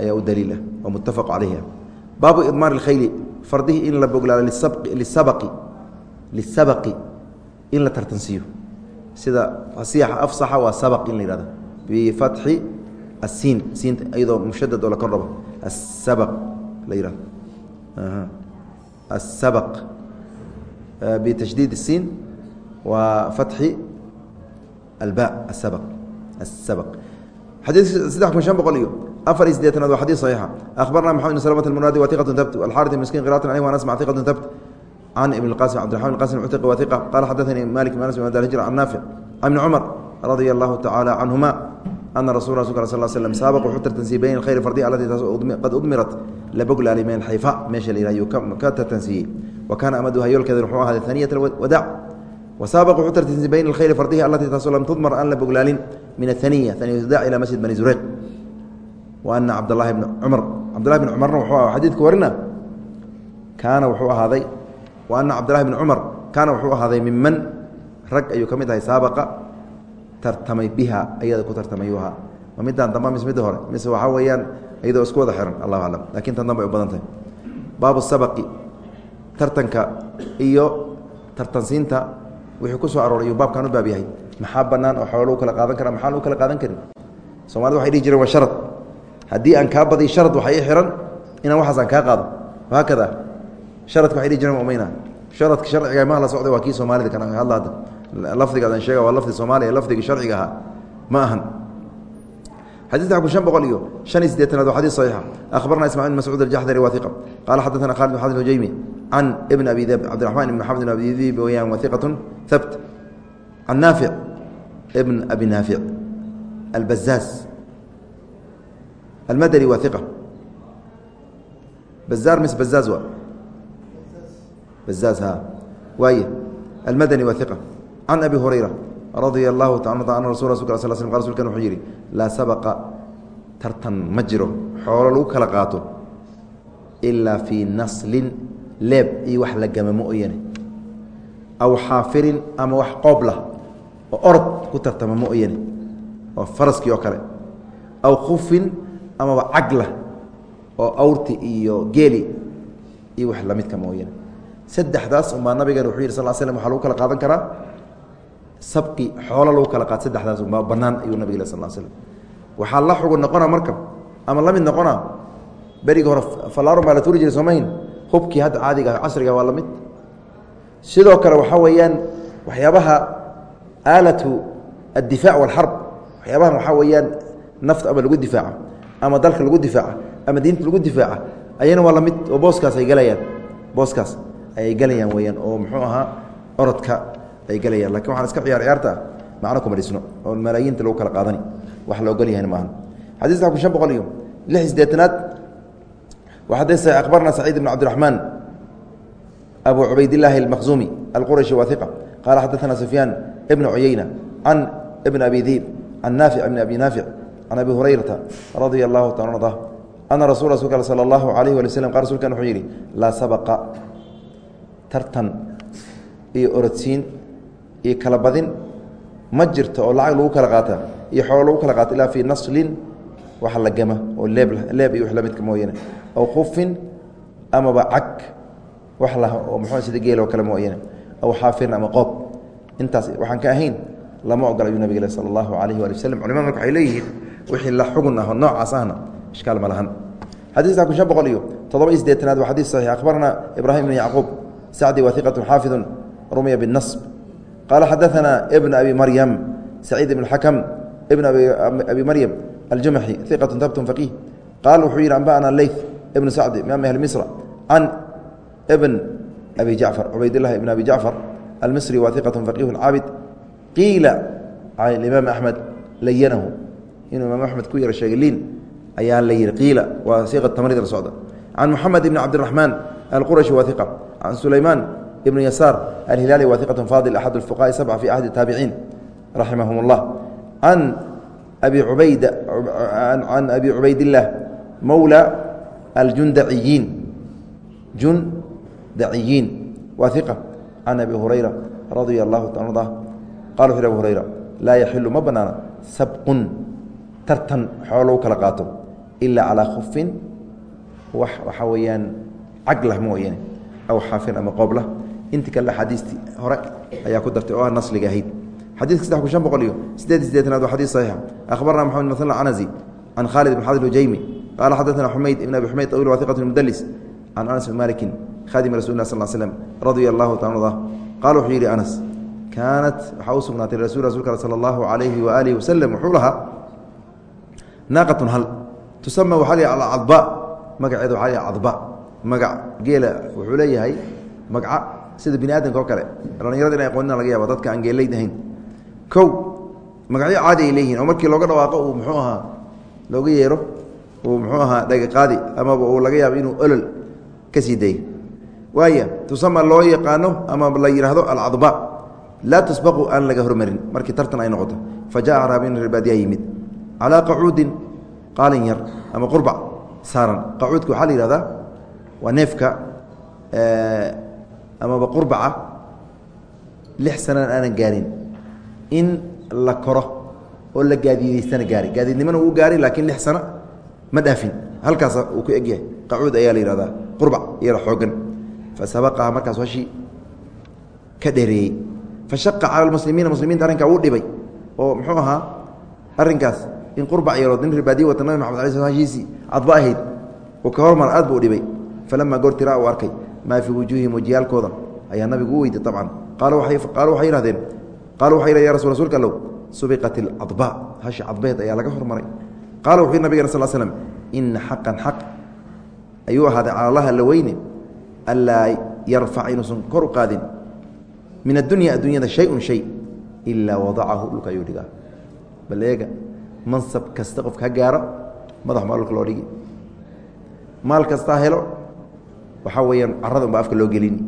ayaa u daliila oo muttafaq calayhi baabu idmaar اkhayli fardihii in la boglaalo lisabaqi lisabaqi in la tartansiiyo sida fasiixa afsaxa waa sabaq in la yihahdo bifatxi asiin siinta iyadoo mushadad oo la kordhabo asabaq la yihahdo asabaq bitashdiid الsiin waa fatxi alba asabaq asabaq xadiid saddex kun shan boqol iyo afar iyo sideetanaad waa xadiid saxiixa. Akhbarna maxamed bin salmat almunaadi wa iqatun tabt alxaarid miskiin qiraatan anig waan asmac iqatun tabt can ibn اlqasim cabdiraxman qasim muctiq wa iqa qaala xadaanii malik bin anas bin adal hijr can naafic can ibni cumar radia allahu tacaala canhuma ana rasul rasul ka sal slm saabaq wuxuu tartansiiyey bayn khayr fardiya alatii taas qad udmirat laboglaali min xayfa meesha la yihahyo ka tartansiiyey wa kaana amaduha yoolkeedan wuxuu ahaaday haniyat wadaac wa saabaq wuxuu tartansiiyey bayn alkhayr fardihi alatii taasoo lam tudmar aan la boglaalin min aلhaniya haniyatdac ilى masjid bani zureeq wa ana cabdlahi bn cumar cabdlahi bn cumarna wuxuu xadiidka warina kaana wuxuu ahaaday wa ana cabdlahi bn cumar kaana wuxuu ahaaday miman rag ayuu ka mid ahay saabaqa tartamay biha ayada ku tartamayuha ma midaan damba mise midda hore mise waxaa weeyaan iyadoo isku wada xiran allahu aclam laakiin tan dambe ay u badan tahay baabu sabaqi tartanka iyo tartansiinta wixii ku soo arooray yuu baabkan u baab yahay maxaa banaan oo xoolo lagu kala qaadan kara maxaan lagu kala qaadan karin somalida waxay dhihi jireen waa sharad haddii aan kaa badiy sharad waxaa ii xihan inaan waxaas aan kaa qaado haakada sharadka waxay dhihi jireen umayna sharadka sharciga maha la socday waa kii soomaalida kan hadla hadda lafdigaadaan sheega waa lafdi soomaaliya lafdigii sharciga ahaa ma ahan xadيث kun شhan boqol iyo شhan iyo sideetanaad waa xadيث صaحيixa أخbarna ismاعيل بن مسعوud الjaxdري waثiqa qala xadaثna khالد بن xaمد الhujaymi can بn abi db cبdiرحman بn xamd بn abi dib weyaan waثiqaة habt can naafic bn abi naafic albazاaz almadni waثiqa bazaar mis bazaaz wa bazaaz ha waaye almadni waثiqa can abi hurayra radia allahu taala an rasul rasulka sal sl qa rsulkan wuxuu yidhi laa sabaqa tartan ma jiro xoolo lagu kala qaato ilaa fii naslin leeb iyo wax la gama mooyane aw xaafirin ama wax qoob lah oo orod ku tartama mooyane oo faraskii oo kale aw khufin amaba caglah oo awrti iyo geeli iyo wax lamidka mooyane saddexdaas umbaa nabigan wuxuu yidhi sal l slm waxaa lagu kala qaadan karaa sabqi xoolo lagu kala qaad. Saddexdaas umbaa bannaan ayuu nabig l sal slm waxaa la xugun noqona marka ama la mid noqona berigi hore falaarun baa la tuuri jiray soomahin hubkii hadda caadiga casriga waa la mid. Sidoo kale waxaa weeyaan waxyaabaha aalatu addifaac walxarb waxyaabahan waxaa weeyaan nafta ama lagu difaaca ama dalka lagu difaaca ama diinta lagu difaaca ayana waa la mid oo booskaas ay galayaan. Booskaas ayay galayaan weyaan oo muxuu ahaa orodka ay galayaan. Lakin waxaan iska ciyaar ciyaarta macno kuma dhisno oo malaayiinta lagu kala qaadani. Wax la ogol yahan xadiiska kun shan boqol iyo lix sideetanaad waxadaysa akhbarna saciid ibn cabdiraxmaan abu cubaydillaahi almaqzumi alqurashi wahiqa qaala xadaثana sufyaan ibna cuyeyna can ibn abi diib can naafic ibn abi naafic can abi hurayrata radia allahu taala arda ana rasul rasulka al sala allahu alayh wali slm qal rsulkan wuxuu yidhi laa sabaqa tartan iyo orodsiin iyo kala badin ma jirto oo lacag lagu kala qaata iyo xoolo lagu kala qaata ilaa fii naslin wax la gama oo leeb iyo wax la midka mooyane aw khufin amaba cag wax lah oo muxuu sida geel oo kale mooyane aw xaafirin ama qoob intaas waxaan ka ahayn lama ogola ayuu nabig sala allahu alayh waali waslm culimada marka waxay leeyihiin wixii la xugun ah oo noocaas ahna ishkaal ma lahan xadiiska kun shan boqol iyo toddoba iyo sideetanaad waa xadiis saxiix akhbarna ibraahim ibn yacquub sacdi wa hiqatu xaafidun rumiya biاnasb qaala xadaثana ibn abi maryam saciid ibn xakam ibn abi maryam aljumaxi hiqatu tabtun faqiih qaal wuxuu yidhi anba'ana leyth ibn sacdi imaam ahli misra can ibn abi jacfar cubaydlahi bn abi jacfar almisri waaiqat faqiih caabid qiila can imaam axmed layanahu inuu imaam axmed ku yaro sheegay liin ayaa la yihi qiila waa siiqa tamrid la socda can muxamed ibni cabdiraxmaan alqurashi waaiqa can sulaymaan ibni yasaar alhilaali waaiqat faadil axad اfuqahaai sabca fi ahdi taabiciin raximahum اllah can abi ubayd can abi cubaydillaah mowla aljundaciyiin jundaciyiin wa hiqa can abi hurayra radia allahu ta arda qala wuxu abu hurayra laa yaxilu ma banaana sabqun tartan xoolo lagu kala qaato ilaa calaa khufin wax waxaa weeyaan caglah mooyane aw xaafin ama qooblah inti kale axaadiistii hore ayaa ku dartay oo ah nasliga ahayd xadiiska saddex kun shan boqol iyo sideed sideetanaad waa xadiis saxiixa akhbarna maxamed masl canazi can khaalid ibn xadr ujaymi qaala xadaثana xumayd ibn abi xumayd awil wahiqat mudlis can anas bn malikin khadimi rasul lah sal slm radia allahu taala arda qaala wuxuu yidhi anas kaanat waxaa u sugnaatay rasul rasulka sala allahu alayhi waaalihi waslem wuxuu lahaa naaqatun hal tusama waxaa la alcadba magaceeda waxaa la cadba magac geela wuxuu leeyahay magca sida bini aadamka oo kale dhallinyarada inay aqoonina laga yaaba dadka aan geelayd ahayn kow magacyo caadi ay leeyihiin oo markii looga dhawaaqo uu muxuu ahaa looga yeero uu muxuu ahaa dhagaqaadi amaba uu laga yaabo inuu olol ka sii dayo waaya tusama loo yaqaano ama la yidhaahdo alcadba laa tusbaqu aan laga hormarin. Markii tartan ay noqoto. Fa jaa araabin reerbaadiyaa yimid. Calaa qacuudin qaalin yar ama qurbac saaran. Qacuudka waxaa la yihahdaa waa neefka amaba qurbaca lix sanana aanan gaarin in la koro oo la gaadiidaystana gaari. Gaadiidnimona wuu gaari laakiin lix sano ma dhaafin. Halkaas uu ku egyahay. Qacuud ayaa la yihahdaa qurbac yara xoogan fa sabaqaha markaas hashii ka dheereeyey fa shaqa cala almuslimiina muslimiinta arrinkaa wuu dhibay. Oo muxuu ahaa arrinkaas in qurbac yarood nin ribaadiye wata nabi maxamed ala sl hashiisii cadba ahayd uu ka hormar aad buu dhibay. Falamaa goortiraa uu arkay maa fii wujuuhihim wajiyaalkooda. Ayaa nabigu u weydiy abcan qaaluu waxay yihahdeen qaaluu waxay yih ya rasul rsulka allow subiqat ilcadba hashi cadbeed ayaa laga hormaray. Qaala wuxuu yih nabigana sal slm ina xaqan xaq ayuu ahaaday cala allaha la weyne anlaa yarfac inuusan kor u qaadin min addunya addunyada shay-un shay ilaa wadacahu dhulka ayuu dhigaa bal eega mansab kasta qofka ha gaaro madax maa dhulka loo dhigi maal kasta helo waxaa weeyaan carada unba afka loo gelini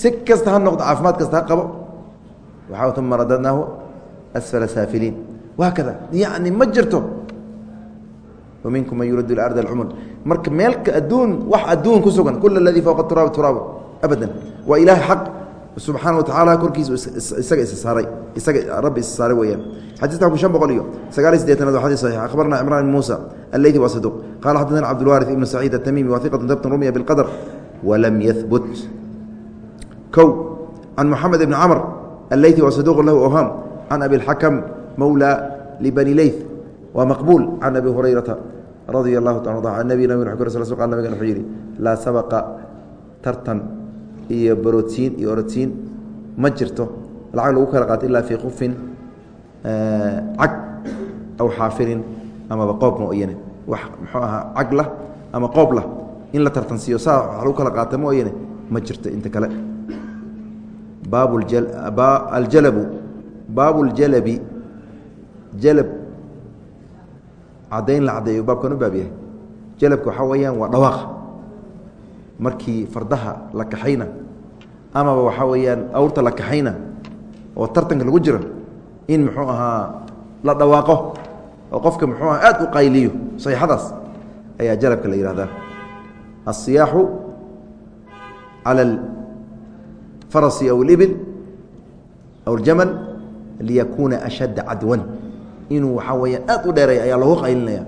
si kasta ha noqdo caafimaad kasta ha qabo waxaa uma radadnaahu asfala saafiliin waa kada yacni ma jirto minkum man yuriidu ilarda alcumul marka meel adduun wax adduun ku sugan kul aladii fowqa turaabi turaabu abadan. Waa ilaahay xaq subxaana wa tacaala korkiisa isaga issaaray isaga rabbi isa saaray weeyaan. Xadiiska kun shan boqol iyo sagaaliy sideetanaad waa xadiis saxiix. Akhbarna cimraan ibn muusa alleydi waa saduq qaala xaddatana cabdulwaarif ibnu saciid atamiimi waa hiqatun dabtan rumiya bilqadar walam yahbut kow can muxamed ibni camr alleydi waa saduuqun lahu ohaam can abi اlxakam mowla libani leyth waa maqbuul can abi hurayrata radia allahu ta an nabi nabig q sl q nabigan wuxuu yidhi laa sabaqa tartan iyo baroodsiin iyo orodsiin ma jirto. Lacag lagu kala qaato ilaa fii qufin cag aw xaafirin amaba qoob mooyane. Wax muxuu ahaa cag lah ama qoob lah. In la tartansiiyo saa wax lagu kala qaata mooyane ma jirto inta kale. Baab aljalabu baabu اljalabi jalab cadayn la cadeeyo baabkan u baab yahay. Jalabka waxaa weyaan waa dhawaaqa markii fardaha la kaxayna amaba waxaa weyaan awrta la kaxayna oo tartanka lagu jiro in muxuu ahaa la dhawaaqo oo qofka muxuu aha aad u qayliyo sayxadaas ayaa jalabka la yihahdaa asiyaaxu cala alfarasi aw اlibil aw اljamal liyakuuna ashadda cadwan inuu waxaa weeyaan aad u dheeray ayaa loogu qaylinaya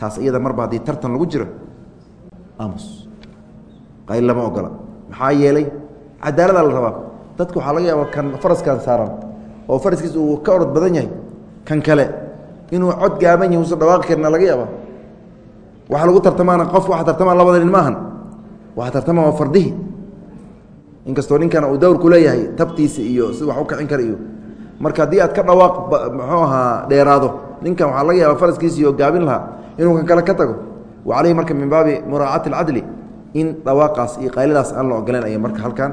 taas iyada marba haddii tartan lagu jiro amus qayl lama ogola. Maxaa yeelay cadaalada la rabaa. Dadka waxaa laga yaaba kan faraskan saaran oo faraskiisa uu ka orod badan yahay kan kale. Inuu cod gaaban yahi usan dhawaaqi karina laga yaaba waxa lagu tartamaana qof waxa tartamaa labada nin maahan. Waxa tartama waa fardihi. Inkastoo ninkana uu dawrku leeyahay tabtiisa iyo sida wax u kicin kara iyo marka haddii aad ka dhawaaq muxuu ahaa dheeraado ninkan waxaa laga yaaba faraskiisiioo gaabin lahaa inuu kan kale ka tago. Wa caleyhi marka min baabi muraacati alcadli in dhawaaqaas iyo qayladaas aan la ogolan aya marka halkan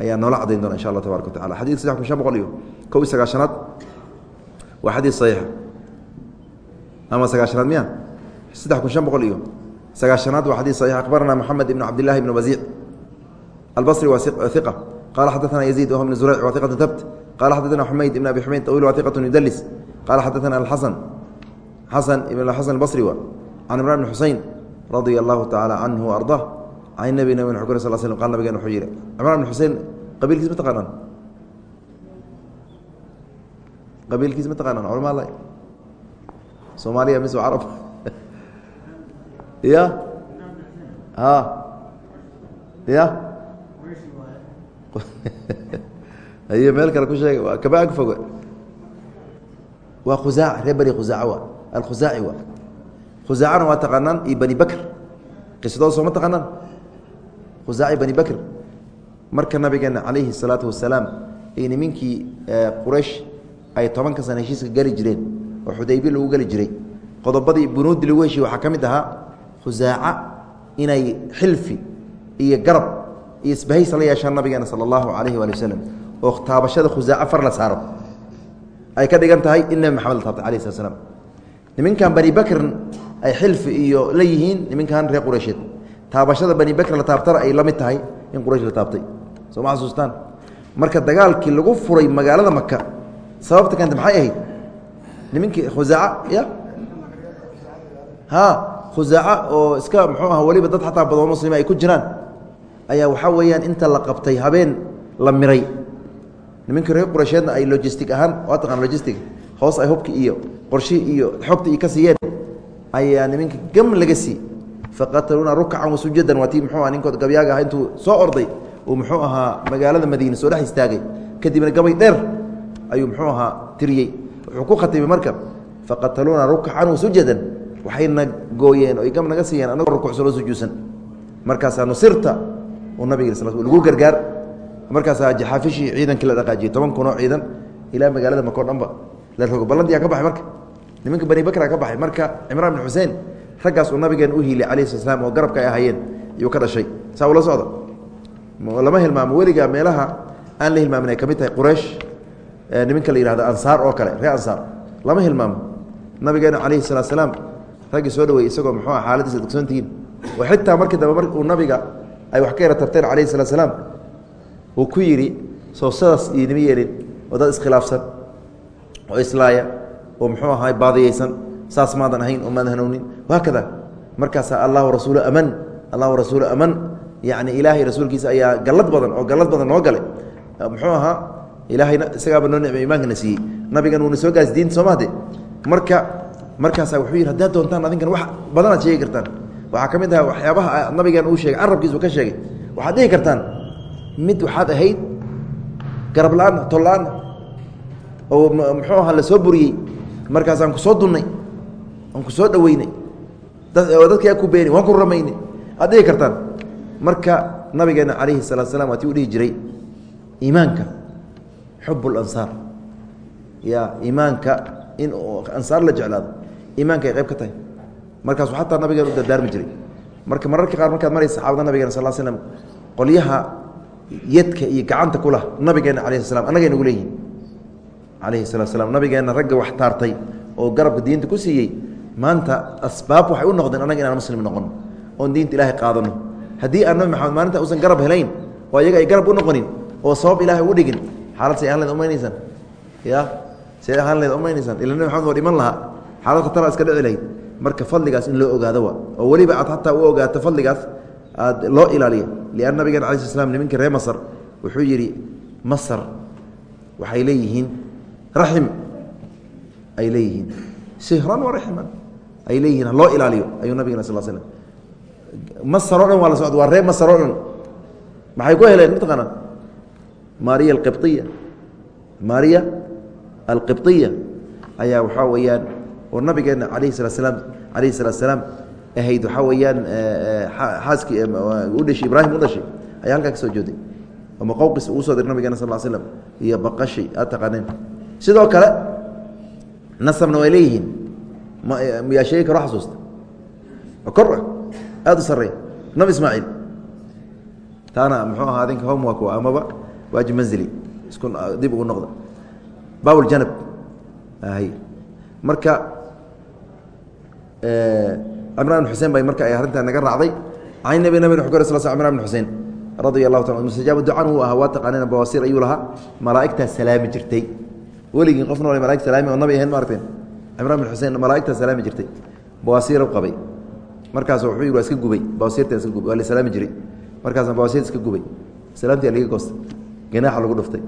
ayaa noola cadayn doona insha allah tabaraka watacala xadidka saddex kun shan boqol iyo kow iyo sagaashanaad waa xadiis saxiixa ama sagaashanaad miya? Saddex kun shan boqol iyo sagaashanaad waa xadiis saxiix. Akhbarana moxamed ibnu cabdillahi ibnu wasiic albصri waa iqa qala xadaثna yaزيid wh bn zurayc wa iqaة tabt qala xadaثna xumayd ibn abi xumayd طawil wa iqaة yudlis qala xadaثna asan xasan ibn xasan اbصri wa can imran bn xusein radia اllahu taعala canhu arضah can nebi nabig uu sal slm qal nabigeen wuxuu yihi cimran bn xusein qabiilkiis ma taqaanaan qabiilkiis ma taqaanaan culama la soomaaliya mis carab ya a ya *laughs* ay meel kale ku sheega waa kaba ag foga waa khusaac reer bani khusaac wa alkhusaaci wa khusaacana waa taqaanaan iyo bani bakr. Qisadooda soo ma taqaanaan? Khusaaci bani bakr. Marka nabigeena calayhi الsalaatu wasalaam iyo nimankii quraysh ay tobanka sana heshiiska geli jireen oo xudaybi lagu geli jiray qodobadii bunuudi lagu heshiye waxaa ka mid ahaa khusaaca inay xilfi iyo garab iyo isbahaysa la yeeshaan nabigeena sala allahu calayhi waali wasalam oo taabashada khusaaco far la saaro ay ka dhigan tahay in nebi maxamed la taabtay alayh slat slam niminkan bani bakrin ay xilfi iyo la yihiin niminkan reer quraysheed taabashada bani bakr la taabtana ay la mid tahay in quraysh la taabtay. Soo ma xasuustaan marka dagaalkii lagu furay magaalada maka sababta keenta maxay ahayd? Niminkii khusaaca ya? Ha khusaaca oo iska muxuu aha weliba dad xataa badoo muslima ay ku jiraan ayaa waxaa weeyaan inta la qabtay habeen la miray. Niminka reer quraysheedna ay logistic ahaan waa taqaan logistic hoos ay hubki iyo qorshihii iyo xogta iyo ka siiyeen ayaa niminka gam laga sii. Faqataluuna rukacan wasujadan waa tii muxuu aha ninkood gabyaaga aha intuu soo orday uu muxuu ahaa magaalada madiine soo dhex istaagay. Kadibna gabay dheer ayuu muxuu ahaa tiriyey. Wuxuu ku khatimay marka faqataluuna rukacan wasujadan waxayna gooyeen oo gam naga siiyeen anagoo rukucsan oo sujuudsan markaasaa nusirta nabig lagu gargaar. Markaasaa jaxaafishii ciidankii la dhaqaajiyey toban kun oo ciidan ilaa magaalada mako dhanba. La rogo ballantiyaa ka baxay marka. Nimanka bani bakra ka baxay marka cimraan bin xuseen raggaas uu nabigeen u hiilay sala slam oo garabka ay ahaayeen iyuu ka dhashay. Saa socda. Lama hilmaamo weligaa meelaha aan la hilmaamin ay ka tahay quraysh nimanka la yihahdo ansaar oo kale reer ansaar. Lama hilmaamo. Nabigeena calayhi salaat raggii soo dhaweeyey isagoo muxuu ah xaaladiisa dogsoontihiin oo xitaa markii dambe uu nabiga ay wax ka yara tarteen calayhi salaat salaam. Uu ku yidhi soo sidaas iinima yeelin oo dad iskhilaafsan oo islaaya oo muxuu ahaa baadiyeysan saas maadan ahayn oo maadan hanownin wahaakada markaasaa allahu rasuulu aman allahu rasuulu aman yacni ilaahay rasuulkiisa ayaa gallad badan oo gallad badan noo galay. Muxuu ahaa ilaahayna isagaaba noo nicmay imaankana siiyey. Nabigan wuuna soo gaarsi diinta soo mahde marka markaasaa wuxuu yidhi haddaad doontaan adinkan wax badanaad sheegi kartaan waxaa ka mid aha waxyaabaha nabigan uu sheegay carabkiisu ka sheegay. Waxaad dhihi kartaan mid waxaad ahayd garab la'aanna tol la'aanna oo muxuu ahaa la soo buriyey markaasaan ku soo dunnay aan ku soo a ku beeni waan ku ramaynay aad dhihi kartaan marka nabigeena calayhi salatu slam waatii u dhihi jiray iimaanka xub اlansaar iimaanka in ansaar la jeclaado iimaanka ay qayb ka tahay markaasu xataa nabigeena u dardaarmi jiray. Marka mararka qaar markaad maraysa saxaabada nabigeena sal slm qolyaha yadka iyo gacanta kula nabigeena alayh slam annagay nagu leeyihiin calayhi salatu slam nabigeenna ragga wax taartay oo garabka diinta ku siiyey maanta asbaab waxay u noqdeen annaga inaan muslim noqon oon diinta ilaahay qaadano. Haddii aan nabi maxamed maalinta uusan garab helayn oo ayaga ay garab u noqonin oo sabab ilahay ugu dhigin xaalad say ahaan leed umaynaysaan ya? Say ahaan leed umaynaysaan ila nabi maxamed waa dhiman lahaa. Xaalad khatara iska dhici lahayd marka fadligaas in loo ogaado wa oo weliba aad hataa u ogaato fadligaas aad loo ilaaliya lian nabigeena alai sl slam nimankii reer masr wuxuu yidhi masr waxay leeyihiin raxim. Ay leeyihiin. Sihran wa ay leeyihiin loo ilaaliyo ayuu nabigena sal slm masr o dhan waa la socda waa reer masr o dhan. Maxay ku heleen mataqaanaa? Mariya alqibطiya mariya alqibطiya ayaa waxaa weeyaan oo nabigeena alayhi salaa slaam alayhi salaat slaam ahayd waxaa weeyaan xaaskii u dhashay ibraahim u dhashay ayaa halkaa ka soo jooday. Ama qowqis uu soo diray nabigeena sal slam iyo baqashi aad taqaaneen. Sidoo kale nasabna way leeyihiin. Miyaa sheegi karo xasuusta. Kor ah aada u sarreeya nabi ismaaciil taana muxuu ahaa adinka homework amaba waajib manzili isku dib ugu noqda. Baabuljanab hy marka cimran bin xusein bay marka ay arrintaa naga raacday. Can nabi nabig kor sal cimran bin xusein radia allahu ta mustajaab ducan uu ahaa waa taqaanina bawaasiir ayuu lahaa. Malaa'igtaa salaami jirtay. Weligii qof nool malaig salaami oo nabi ahayn ma aragteen cimraan bin xusein malaa'igtaa salaami jirtay. Bawaasiir qabay. Markaas wuxuu yidhi waa iska gubay. Bawaasiirta iska gubay waa la salaami jiray. Markaasna bawaasiir iska gubay. Salaamtii laga goostay. Ganaaxa lagu dhuftay.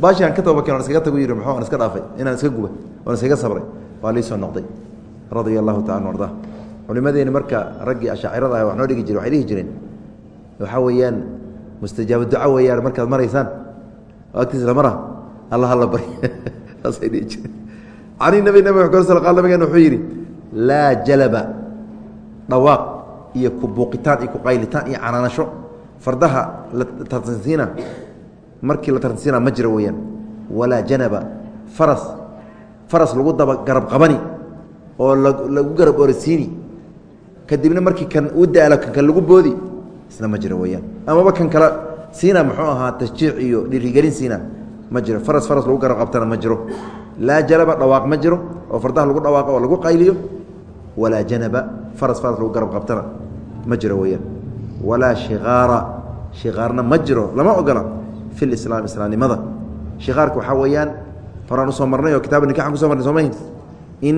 Baashaan ka toobakeen on iskaga tagu yidhi muxuu aan iska dhaafay. Inaan iska guba. Oon iskaga sabray. Waa lii soo noqday radia allahu tacala arda. Culimadeeni marka raggii ashaacirada ah wax noo dhigi jire waxay dhihi jireen. Waxaa weeyaan mustajaaba duca weeyaan markaad maraysaan. Oo agtiis la mara. Allah alla bari. *laughs* Saasay dhihi jireen. Cani nabi nabi kor sal qaal nabigeena wuxuu yidhi laa jalaba dhawaaq iyo kubuuqitaan iyo kuqaylitaan iyo canaanasho. Fardaha la tartansiina markii la tartansiina ma jiro weeyaan. Walaa janaba faras faras lagu daba garab qabani oo lagu garab orasiini kadibna markii kan uu daalo kan kale lagu boodi isna ma jiro weeyaan. Amaba kan kale siina muxuu ahaa tashjiic iyo dhirigelin siina ma jiro. Faras faras lagu garab qabtana ma jiro. Laa jalaba dhawaaq ma jiro. Oo fardaha lagu dhawaaqo oo lagu qayliyo. Walaa janaba faras faras lagu garab qabtana ma jiro weeyaan. Walaa shikaara shikaarna ma jiro. Lama ogola fi lislaam islaamnimada. Shikaarka waxaa weeyaan horaan u soo marnay oo kitaaba nikaxan kuso marnay sooma in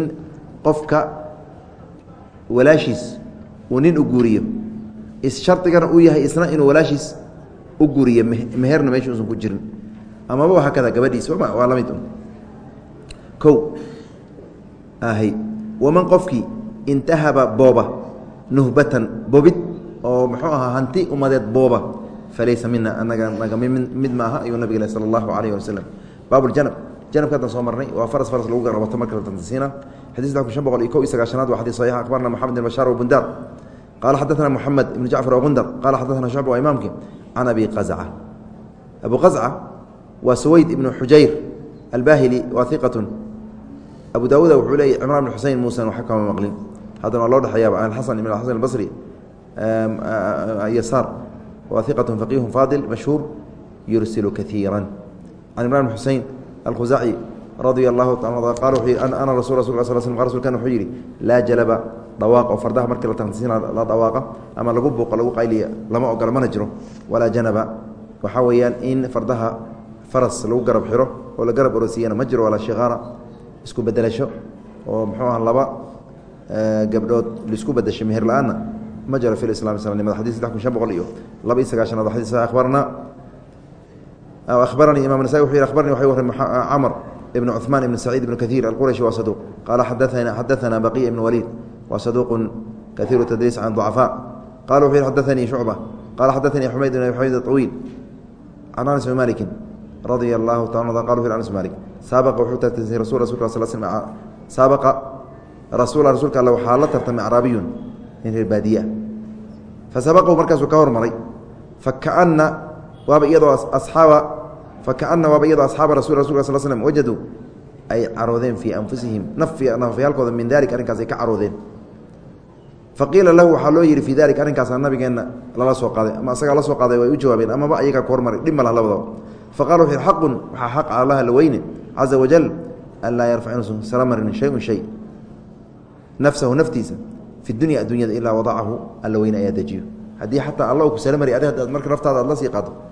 qofka walaashiis uu nin u guuriyo isshardigana uu yahay isna inuu walaashiis u guuriyo meherna meesha usan ku jirin. Amaba hakada gabadhiis waa la mid o ahy waman qofkii intahaba booba nuhbatan bobid oo muxuu ahaa hanti umadeed booba falaysa mina anaga naga mid ma aha ayuu nabig l sala allahu alayh wasalam baabuljanab janabka soo marnay waa faras faras lagu garbato marka la tantasiina xadis kun shan boqol iyo kow iyo sagaashanaad waa xadis saxiix akhbarna moxamed ibn bashaar wabundar qaala xadaثna moxamed ibn jacfar wagundar qala xadaثna shucba waa imaamki can abi qazca. Abu qazca waa suwayd ibnu xujayr albahili waa iqatun abu daawuud wuxuu leeyay cimran bn xusein muusan wax kama maqlin. Haddana waa loo dhexeeyaaba an xasan ibn xasan albasri yasaar waa iqatun faqiihun faadil mashhuur yursilu kaiira can imran bn xusein alkhuzaci radia allahu taala qala wuxuu yihi ana rasul rasul sl sl rasulkan wuxuu yidhi laa jalaba dhawaaq oo fardaha markii la tansiina la dhawaaqa ama lagu buuqo lagu qayliya lama ogola mana jiro. Walaa janaba. Waxaa weeyaan in fardaha faras lagu garab xiro oo la garab orosiiyana ma jiro walaa shikaara isku bedelasho oo muxuu aha laba gabdhood la isku badashay meher la'aanna ma jiro fi islam islamnimada xadis saddex kun shan boqol iyo laba iyo sagaashanaad xadis abarna abaranii imam nasa wuxuu yihi abarni waxay warray camr ibn cuثmaan ibn saciid ibn kahiir alqurashi waa saduuq qaala xadaana xadaثana baqiya ibn waliid waa saduuqu kahiiru tadriis can ضucafaa qala wuxuu yihi xadaanii shucba qala xadaanii xumayd ibn xumayd طawiil can anas bn maliki radia allahu taala qala wuxu anas bn malik saabaqa wuxuu tartansay rasul rasulka sal sl saabaqa rasuula rasuulka alle waxaa la tartamay acraabiyun nin reer baadiyeah fasabaqahu markaasuu ka hormaray fakaana waaba iyadoo asaaba fakaana waaba iyadoo asxaaba rasul rasulka sal slm wajaduu ay caroodeen fii anfusihim nafyaalkooda min dalik arrinkaas ay ka caroodeen faqiila lahu waxaa loo yihi fii dalik arrinkaasa nabigeenna lala soo qaaday ama asagaa la soo qaaday way u jawaabeen amaba ayagaa ku hormaray dhib ma lah labadaba faqala wuxu xaqun waxaa xaq allaha la weyne caza wajal an laa yarfac inuusan sala marin shayun shay nafsahu naftiisa fi dunya addunyada ilaa wadacahu alla weyne ayaa dejiyo haddii xataa alla ku sala mari adi marka naftaada aad la sii qaado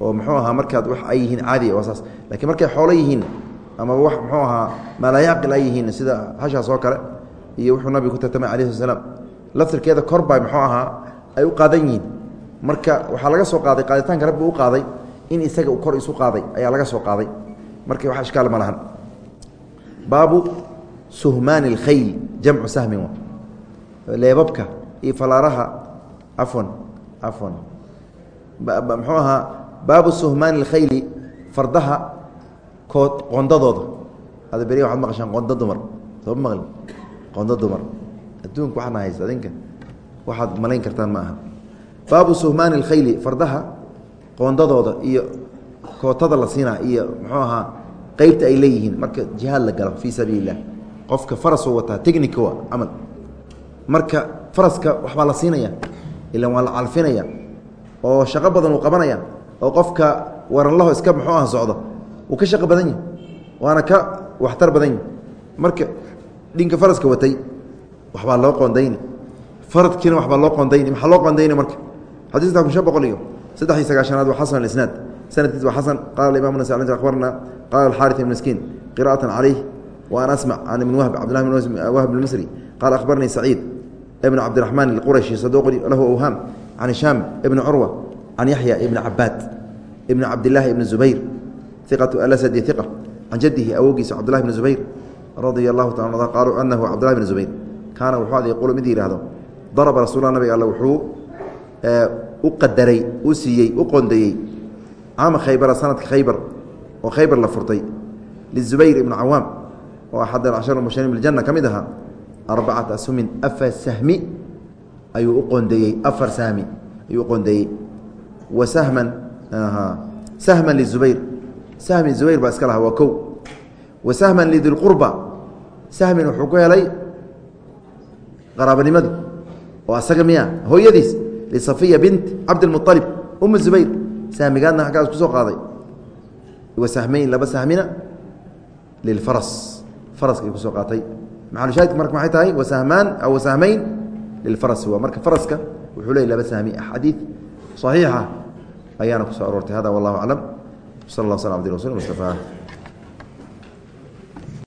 oo muxuu ahaa markaad wax ay yihiin caadiya waa saas. Lakiin markay xoolo yihiin amaba wax muxuu ahaa maalaa yacqil ay yihiin sida hashaas oo kale iyo wuxuu nabigu ku tartamay alayh sl slaam laftirkeeda kor bay muxuu ahaa ay u qaadan yihiin. Marka waxaa laga soo qaaday qaaditaanka rabbi u qaaday in isaga kor isu qaaday ayaa laga soo qaaday. Marka wax ishkaal ma lahan. Baabu suhmaani اlkhayl jamcu sahmin. Leebabka iyo falaaraha cafwan cafwan muxuu ahaa baabu suhmaani اlkhayli fardaha kood qondadooda hada beri waxad maqashaan qondo dumar soo ma maqli qondo dumar adduunka waxaana haysta adinka waxaad malayn kartaan ma aha baabu suhmaani اlkhayli fardaha qoondadooda iyo kootada la siinaa iyo muxuu ahaa qeybta ay leeyihiin marka jihaad la galo fii sabiili اlah qofka farasoo wataa technica wa camal marka faraska waxbaa la siinaya ilan waa la calfinaya oo shaqo badan uu qabanaya oo qofka waranlaho iska muxuu ah socdo wuu ka shaqo badan yahi waana ka waxtar badan yahi marka dhinka faraska watay waxbaa loo qondayni faradkiina waxbaa loo qondayni maxaa loo qondayni marka? Xadiiska kun shan boqol iyo saddex iyo sagaashanaad waa xasan alisnaad. Sanadkiis waa xasan. Qaala imam nas akhbarna qaala alxaari ibn miskiin qira'atan calayh wa an asmac can ibn wahb cabdillahi bn wahb almisri. Qaala akhbarnii saciid ibn cabdiraxmaan alqurashi saduuq lahu awhaam can hishaam ibn curwa an yaya ibn cabaad ibn cabdilaahi ibn zubayr iqatu alsadi iq can jadihi awogiisa cabdulahi bn zubayr radia lahu taala qaaluu anahu cabdulahi bn zubayr kaana wuxuu aday qulu mid yihahdo daraba rasuula nabiga alle wuxuu u qadaray u siiyey u qondayey caama khaybara sanadka khaybar oo khaybar la furtay lizubayr ibn cawaam oo axad ashar mushariin biljanna ka mid ahaa arbacata ashumin afar sahmi ayuu uqondeeyey afar sahmi ayuu u qondeeyey wasahman sahman lizubayr sahmi zubayr baa iska lahaa waa kow. Wa sahman lidilqurba sahmin wuxuu ku helay qaraabanimadu oo asaga miya hooyadiis lisafiya bint cabdilmualib uma zubayr sahmigaadna aggaas ku soo qaaday. Wa sahmayn laba sahmina lilfaras faraskay ku soo qaatay. Maxalushaahidka marka maxay tahay? Wasahmaan aw wasahmayn lilfaras waa marka faraska wuxuu leey laba sahmi ah axaadiid صaxiixa ayaana ku soo aroortay. Hada wallahu aclam sal اllah sl abdi rasul mustafaa